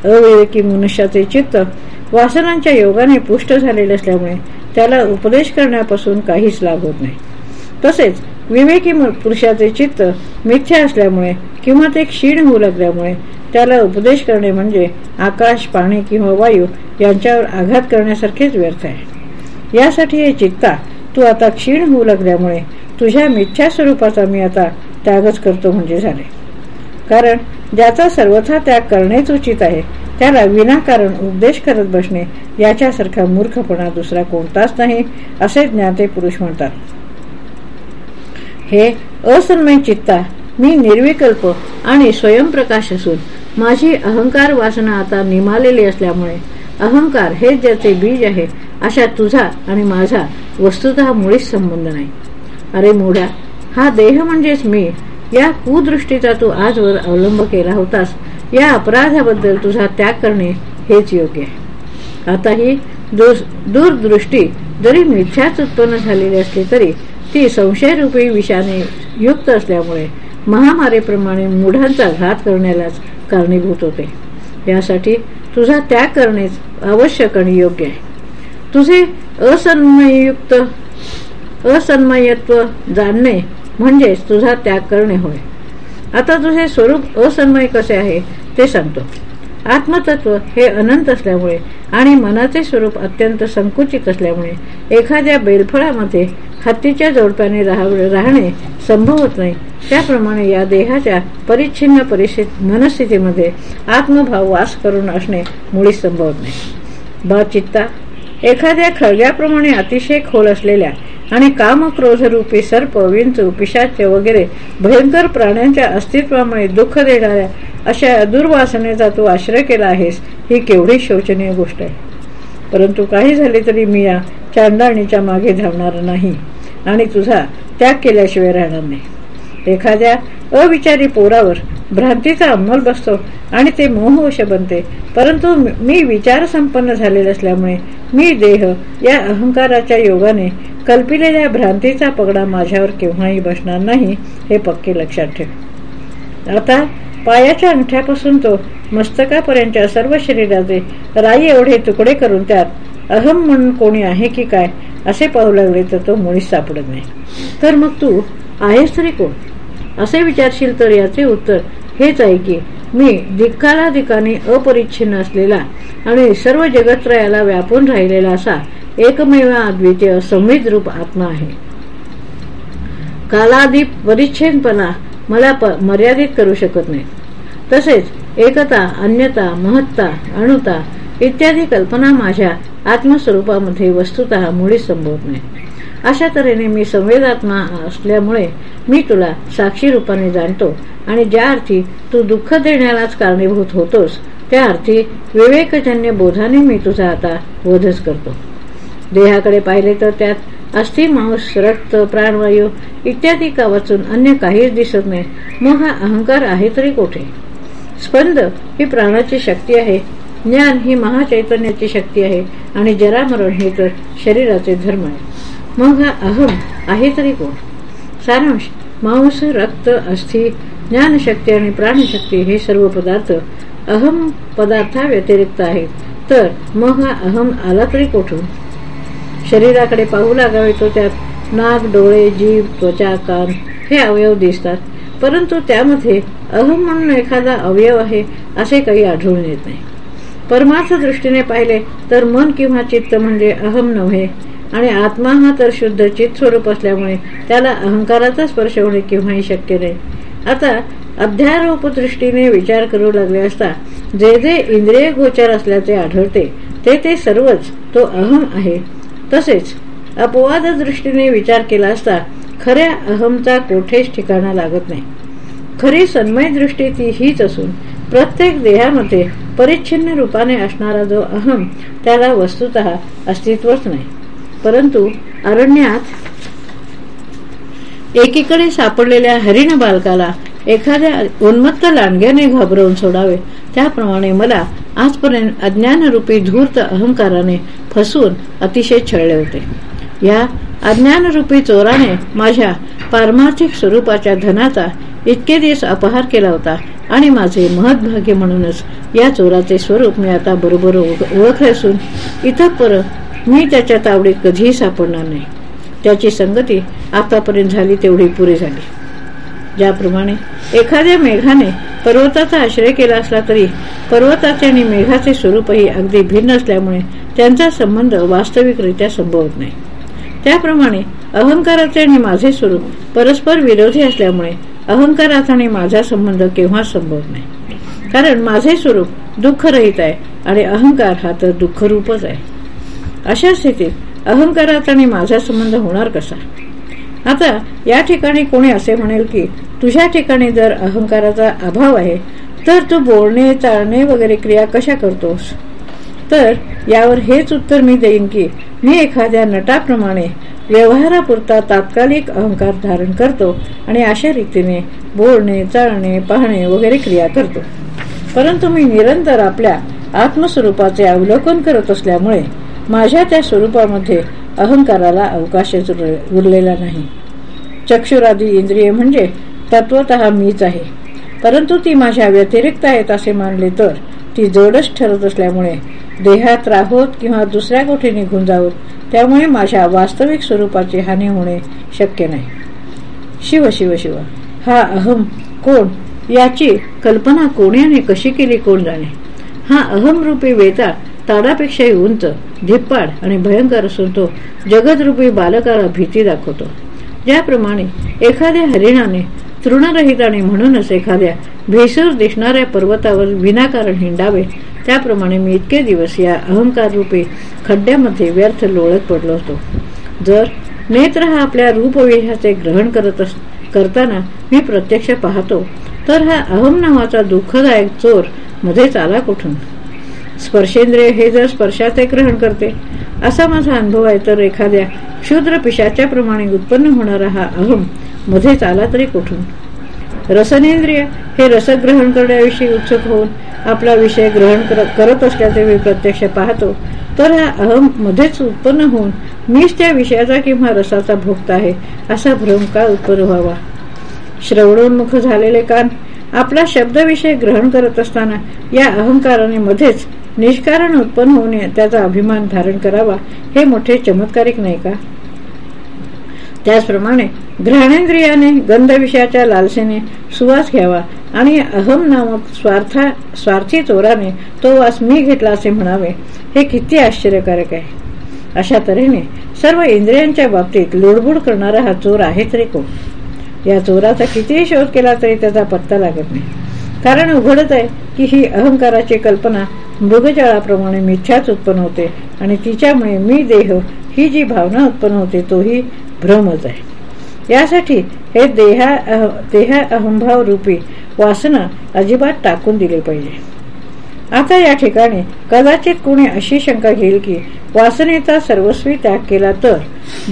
अविवेकी मनुष्याचे चित्त वासनांच्या योगाने पुष्ट झालेले असल्यामुळे त्याला उपदेश करण्यापासून काहीच लाभ होत नाही. तसेच विवेकी पुरुषाचे चित्त मिथ्या असल्यामुळे किंवा ते क्षीण होऊ लागल्यामुळे त्याला उपदेश करणे म्हणजे आकाश पाणी किंवा वायू यांच्यावर आघात करण्यासारखेच व्यर्थ आहे. यासाठी हे चित्ता तू आता क्षीण होऊ लागल्यामुळे तुझ्या मिथ्या स्वरूपाचा मी आता त्यागच करतो म्हणजे झाले. कारण ज्याचा सर्वथा त्याग करणेच उचित आहे त्याला विनाकारण उपदेश करत बसणे याच्यासारखा मूर्खपणा दुसरा कोणताच नाही असे ज्ञाते पुरुष म्हणतात. हे असन्मय चित्ता मी निर्विकल्प आणि स्वयंप्रकाश असून माझी अहंकार वासना आता निमालेली असल्यामुळे अहंकार हे ज्याचे बीज आहे अशा तुझा आणि माझा वस्तुत मुळीच संबंध नाही. अरे मोढा हा देह म्हणजेच मी. या कुदृष्टीचा तू आजवर अवलंब केला होतास. या अपराधाबद्दल तुझा त्याग करणे हेच योग्य आहे. आता ही दूरदृष्टी जरी मिथ्याच उत्पन्न झालेली असली तरी ती संशयरूपी विषाने युक्त असल्यामुळे महामारीप्रमाणे मुढांचा घात करण्यालाच कारणीभूत होते. यासाठी तुझा त्याग करणेच आवश्यक आणि योग्य आहे. तुझे असन्मयुक्त असन्मयत्व जाणणे म्हणजेच तुझा त्याग करणे होय. आता तुझे स्वरूप असन्मय कसे आहे ते सांगतो. आत्मतत्व हे अनंत असल्यामुळे आणि मनाचे स्वरूप अत्यंत संकुचित असल्यामुळे एखाद्या बेलफळामध्ये हत्तीच्या जोडप्याने राहणे संभवत नाही. त्याप्रमाणे या देहाच्या परिच्छिन्न परिस्थित मनस्थितीमध्ये आत्मभाव वास करून असणे मुळीच संभवत नाही. बा चित्ता एखाद्या खळग्याप्रमाणे अतिशय खोल असलेल्या आणि कामक्रोधरूपी सर्प विंचू पिशाच्य वगैरे भयंकर प्राण्यांच्या अस्तित्वामुळे दुःख देणाऱ्या अशा दुर्वासनेचा तू आश्रय केला आहेस ही केवढी शोचनीय गोष्ट आहे. परंतु काही झाले तरी मी या चांदाणीच्या मागे धावणार नाही आणि तुझा त्याग केल्याशिवाय राहणार नाही. एखाद्या अविचारी पोरावर भ्रांतीचा अंमल बसतो आणि ते मोहवश बनते. परंतु मी विचार संपन्न झालेले असल्यामुळे मी देह या अहंकाराच्या योगाने कल्पिलेल्या भ्रांतीचा पगडा माझ्यावर केव्हाही बसणार नाही हे पक्के लक्षात ठेव. आता पायाच्या अंगठ्यापासून तो मस्तकापर्यंतच्या सर्व शरीराचे राई एवढे तुकडे करून त्यात अहम म्हणून कोणी आहे की काय? असे पाहू लागले तर तो मुळीच सापडत नाही. तर मग तू आहेस तरी कोण? असे विचारशील तर याचे उत्तर हेच आहे की मी दिक्कालाधिकाने अपरिच्छिन्न असलेला आणि सर्व जगत्रयाला व्यापून राहिलेला असा एकमेव अद्वितीय संविध रूप आत्मा आहे. कालादी परिच्छेदपणा मला मर्यादित करू शकत नाही. तसेच एकता अन्यता महत्ता अणुता इत्यादी कल्पना माझ्या आत्मस्वरूपामध्ये वस्तुत मुळीच संभवत नाही. अशा तऱ्हेने मी संवेदात्मा असल्यामुळे मी तुला साक्षी रूपाने जाणतो. आणि ज्या अर्थी तू दुःख देण्यालाच कारणीभूत होतोस त्या अर्थी विवेकजन्य बोधाने मी तुझा आता वधच करतो. देहाकडे पाहिले तर त्यात अस्थि मांस रक्त प्राणवायू इत्यादी का वाचून अन्य काहीच दिसत नाही. मग हा अहंकार आहे तरी कोठे? स्पंद ही प्राणाची शक्ती आहे ज्ञान ही महाचैतन्याची शक्ती आहे आणि जरामरण हे तर शरीराचे धर्म आहे. मग हा अहम आहे तरी कोण? सारांश मांस रक्त अस्थि ज्ञानशक्ती आणि प्राणशक्ती हे सर्व पदार्थ अहम पदार्था व्यतिरिक्त आहेत. तर मग हा अहम आला तरी कोठून? शरीराकडे पाहू लागावे तो त्यात नाक डोळे जीभ त्वचा कान हे अवयव दिसतात. परंतु त्यामध्ये अहम म्हणून एखादा अवयव आहे असे काही आढळून येत नाही. परमार्थ दृष्टीने पाहिले तर मन किंवा चित्त म्हणजे अहम नव्हे. आणि आत्मा हा तर शुद्ध चित स्वरूप असल्यामुळे त्याला अहंकाराचा स्पर्श होणे केव्हाही शक्य नाही. आता अध्यारोप दृष्टीने विचार करू लागले असता जे जे इंद्रिय गोचर असल्याचे आढळते ते ते सर्वच तो अहम आहे. तसेच अपवाद दृष्टीने विचार केला असता खऱ्या अहमचा कोठेच ठिकाणा लागत नाही. खरी सन्मय दृष्टी ती हीच असून प्रत्येक देहामध्ये परिच्छिन्न रूपाने असणारा जो अहम त्याला वस्तुत अस्तित्वच नाही. परंतु अरण्यात एकीकडे सापडलेल्या हरिण बालकाला एखाद्या उन्मत्त लांडग्याने घाबरवून सोडावे. त्याप्रमाणे मला आजपर्यंत अज्ञानरूपी धूर्त अहंकाराने फसून अतिशय छळले होते. या अज्ञानरूपी चोराने माझ्या पारमार्थिक स्वरूपाच्या धनाचा इतके दिवस अपहार केला होता आणि माझे महत्भाग्य म्हणूनच या चोराचे स्वरूप मी आता बरोबर ओळखले असून इतर मी त्याच्या तावडीत कधीही सापडणार नाही. त्याची संगती आतापर्यंत झाली तेवढी पुरी झाली. ज्याप्रमाणे एखाद्या मेघाने पर्वताचा आश्रय केला असला तरी पर्वताचे आणि मेघाचे स्वरूपही अगदी भिन्न असल्यामुळे त्यांचा संबंध वास्तविकरित्या संभवत नाही. त्याप्रमाणे अहंकाराचे आणि माझे स्वरूप परस्पर विरोधी असल्यामुळे अहंकाराचा आणि माझा संबंध केव्हा संभवत नाही. कारण माझे स्वरूप दुःखरहित आहे आणि अहंकार हा तर दुःखरूपच आहे. अशा स्थितीत अहंकारात आणि माझा संबंध होणार कसा? आता या ठिकाणी कोणी असे म्हणेल की तुझ्या ठिकाणी जर अहंकाराचा अभाव आहे तर तू बोलणे चालणे वगैरे क्रिया कशा करतोस? तर यावर हेच उत्तर मी देईन की मी एखाद्या नटाप्रमाणे व्यवहारापुरता तात्कालिक अहंकार धारण करतो आणि अशा रीतीने बोलणे चालणे पाहणे वगैरे क्रिया करतो. परंतु मी निरंतर आपल्या आत्मस्वरूपाचे अवलोकन करत असल्यामुळे माझ्या त्या स्वरूपामध्ये अहंकाराला अवकाशच उरलेला नाही. चक्षुरादी इंद्रिय म्हणजे तत्वत मीच आहे. परंतु ती माझ्या व्यतिरिक्त आहेत असे मानले तर ती जोडच ठरत असल्यामुळे देहात राहोत किंवा दुसऱ्या कोठे निघून जावत त्यामुळे माझ्या वास्तविक स्वरूपाची हानी होणे शक्य नाही. शिव शिव शिव. हा अहम कोण? याची कल्पना कोण्याने कशी केली कोण जाणे? हा अहम रूपी वेता ताडापेक्षाही उंच धिप्पाड आणि भयंकर असून तो जगदरूपी बालकाला भीती दाखवतो. ज्याप्रमाणे एखाद्या हरिणाने तृणरहिताने म्हणूनच एखाद्या भेसर दिसणाऱ्या पर्वतावर विनाकारण हिंडावे त्याप्रमाणे मी इतके दिवस या अहंकार रूपी खड्ड्यामध्ये व्यर्थ लोळत पडलो होतो. जर नेत्र हा आपल्या रूपवेशाचे ग्रहण करत करताना मी प्रत्यक्ष पाहतो तर हा अहम नावाचा दुःखदायक चोर मध्येच आला कुठून? स्पर्शेंद्रिय हे जर स्पर्शाचे ग्रहण करते असा माझा अनुभव आहे तर एखाद्या क्षुद्र पिशाच्या प्रमाणे उत्पन्न होणारा हा अहम. मध्येच आला तरी कुठून? रसनेंद्रिय हे रसग्रहण करण्याविषयी उत्सुक होऊन आपला विषय ग्रहण करत असल्याचे मी प्रत्यक्ष पाहतो तर हा अहम मध्येच उत्पन्न होऊन मीच त्या विषयाचा किंवा रसाचा भोगता आहे असा भ्रम का उत्पन्न व्हावा. श्रवणोन्मुख झालेले कान आपला शब्दविषय ग्रहण करत असताना या अहंकाराने मध्येच निष्कारण उत्पन्न होणे त्याचा अभिमान धारण करावा हे मोठे चमत्कारिक नाही का? त्याचप्रमाणे घ्राणेंद्रियाने गंध विषयाच्या लालसेने सुवास घ्यावा आणि अहम नामक स्वार्था स्वार्थी चोराने तो वास मी घेतला असे म्हणावे हे किती आश्चर्यकारक आहे. अशा तऱ्हेने सर्व इंद्रियांच्या बाबतीत लोडबोड करणारा हा चोर आहे तरी कोण? या चोराचा कितीही शोध केला तरी त्याचा पत्ता लागत नाही. कारण उघडत आहे की ही अहंकाराची कल्पना मृगजळाप्रमाणे मिथ्याच उत्पन्न होते आणि तिच्यामुळे मी देह ही जी भावना उत्पन्न होते तोही भ्रमच आहे. यासाठी हे देहा देहा अहंभाव रूपी वासना अजिबात टाकून दिली पाहिजे. आता या ठिकाणी कदाचित कोणी अशी शंका घेईल की वासनेचा सर्वस्वी त्याग केला तर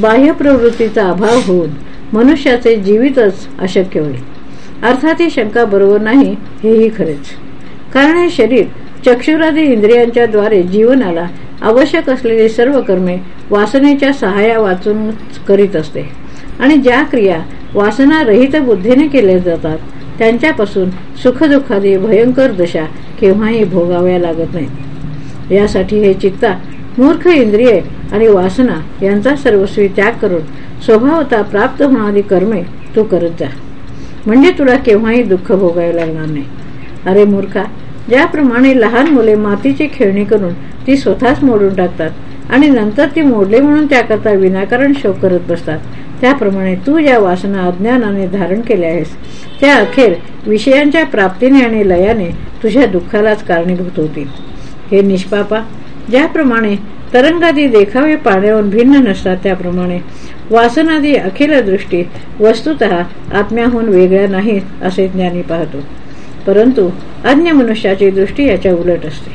बाह्य प्रवृत्तीचा अभाव होऊन मनुष्याचे जीवितच अशक्य होईल. अर्थात ही शंका बरोबर नाही हेही खरेच. कारण हे शरीर चक्षुरादी इंद्रियांच्या द्वारे जीवनाला आवश्यक असलेली सर्व कर्मे वासनेच्या सहाय्या वाचून करीत असते. आणि ज्या क्रिया वासना रहित बुद्धीने केल्या जातात त्यांच्यापासून सुखदुःखादी भयंकर दशा केव्हाही भोगाव्या लागत नाहीत यासाठी हे चित्ता मूर्ख इंद्रिये आणि वासना यांचा सर्वस्वी त्याग करून स्वभावता प्राप्त होणारी कर्मे तू करत जा. म्हणजे तुला केव्हाही दुःख भोगायला लागणार नाही. अरे मूर्खा ज्याप्रमाणे लहान मुले मातीची खेळणी करून ती स्वतःच मोडून टाकतात आणि नंतर ती मोडले म्हणून त्याकरता विनाकारण शोक करत बसतात त्याप्रमाणे तू ज्या वासना अज्ञानाने धारण केल्या आहेस त्या अखेर विषयांच्या प्राप्तीने आणि लयाने तुझ्या दुःखालाच कारणीभूत होतील. हे निष्पापा ज्याप्रमाणे तरंगादी देखावे पाण्याहून भिन्न नसतात त्याप्रमाणे. वासनादी अखिल दृष्टी वस्तुत आत्म्याहून वेगळ्या नाहीत असे ज्ञानी पाहतो. परंतु अन्य मनुष्याची दृष्टी याच्या उलट असते.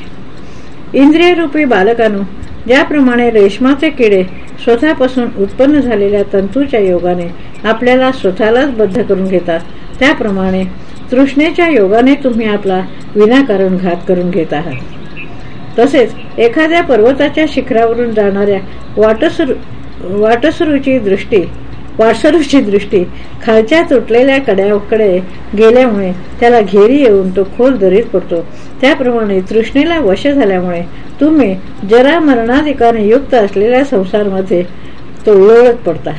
इंद्रियरूपी बालकानु ज्याप्रमाणे रेशमाचे किडे स्वतःपासून उत्पन्न झालेल्या तंतूच्या योगाने आपल्याला स्वतःलाच बद्ध करून घेतात त्याप्रमाणे तृष्णेच्या योगाने तुम्ही आपला विनाकारण घात करून घेत आहात. तसेच एखाद्या पर्वताच्या शिखरावरून जाणाऱ्या वाटसरू वाटसरूची दृष्टी वाटसरूची दृष्टी खालच्या तुटलेल्या कड्याकडे गेल्यामुळे त्याला घेरी येऊन तो खोल दरीत पडतो. त्याप्रमाणे तृष्णेला वश झाल्यामुळे तुम्ही जरा मरणाधिकाने युक्त असलेल्या संसारमध्ये तो उळवळत पडता.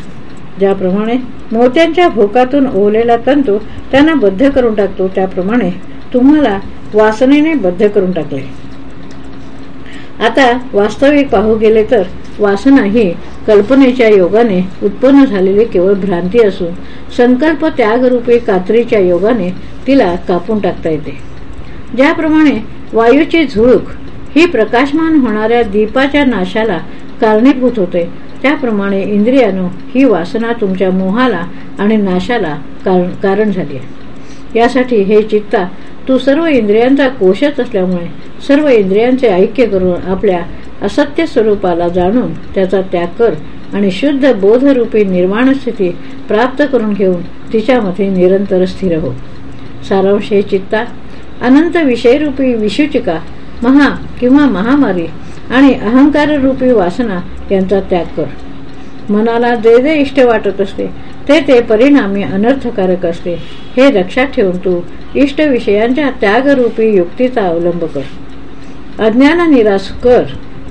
ज्याप्रमाणे मोत्यांच्या भोकातून ओवलेला तंतू त्यांना बद्ध करून टाकतो त्याप्रमाणे तुम्हाला वासनेने बद्ध करून टाकले. आता वास्तविक पाहू गेले तर वासना ही कल्पनेच्या योगाने उत्पन्न झालेली केवळ भ्रांती असून संकल्प त्यागरूपी कात्रीच्या योगाने तिला कापून टाकता येते. ज्याप्रमाणे वायूची झुळूक ही प्रकाशमान होणाऱ्या दीपाच्या नाशाला कारणीभूत होते त्याप्रमाणे इंद्रियानो ही वासना तुमच्या मोहाला आणि नाशाला कारण झाली आहे. यासाठी हे चित्ता तू सर्व इंद्रियांचा कोशच असल्यामुळे सर्व इंद्रियांचे ऐक्य करून आपल्या असत्य स्वरूपाला जाणून त्याचा त्याग कर आणि शुद्ध बोधरूपी निर्माण स्थिती प्राप्त करून घेऊन तिच्यामध्ये निरंतर स्थिर हो. सारांश हे चित्ता अनंत विषयरूपी विषुचिका महा किंवा महामारी आणि अहंकार रूपी वासना यांचा त्याग कर. मनाला जे जे इष्ट वाटत असते. ते ते परिणामी अनर्थकारक असते. हे लक्षात ठेवून तू इष्ट विषयांच्या त्यागरूपी युक्तीचा अवलंब कर. अज्ञान निराश कर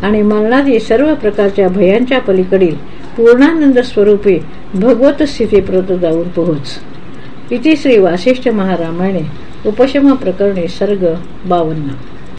आणि मरणादी सर्व प्रकारच्या भयांच्या पलीकडील पूर्णानंद स्वरूपी भगवत स्थितीप्रत जाऊन पोहोच. इति श्री वासिष्ठ महारामायणे उपशम प्रकरणे सर्ग बावन्न.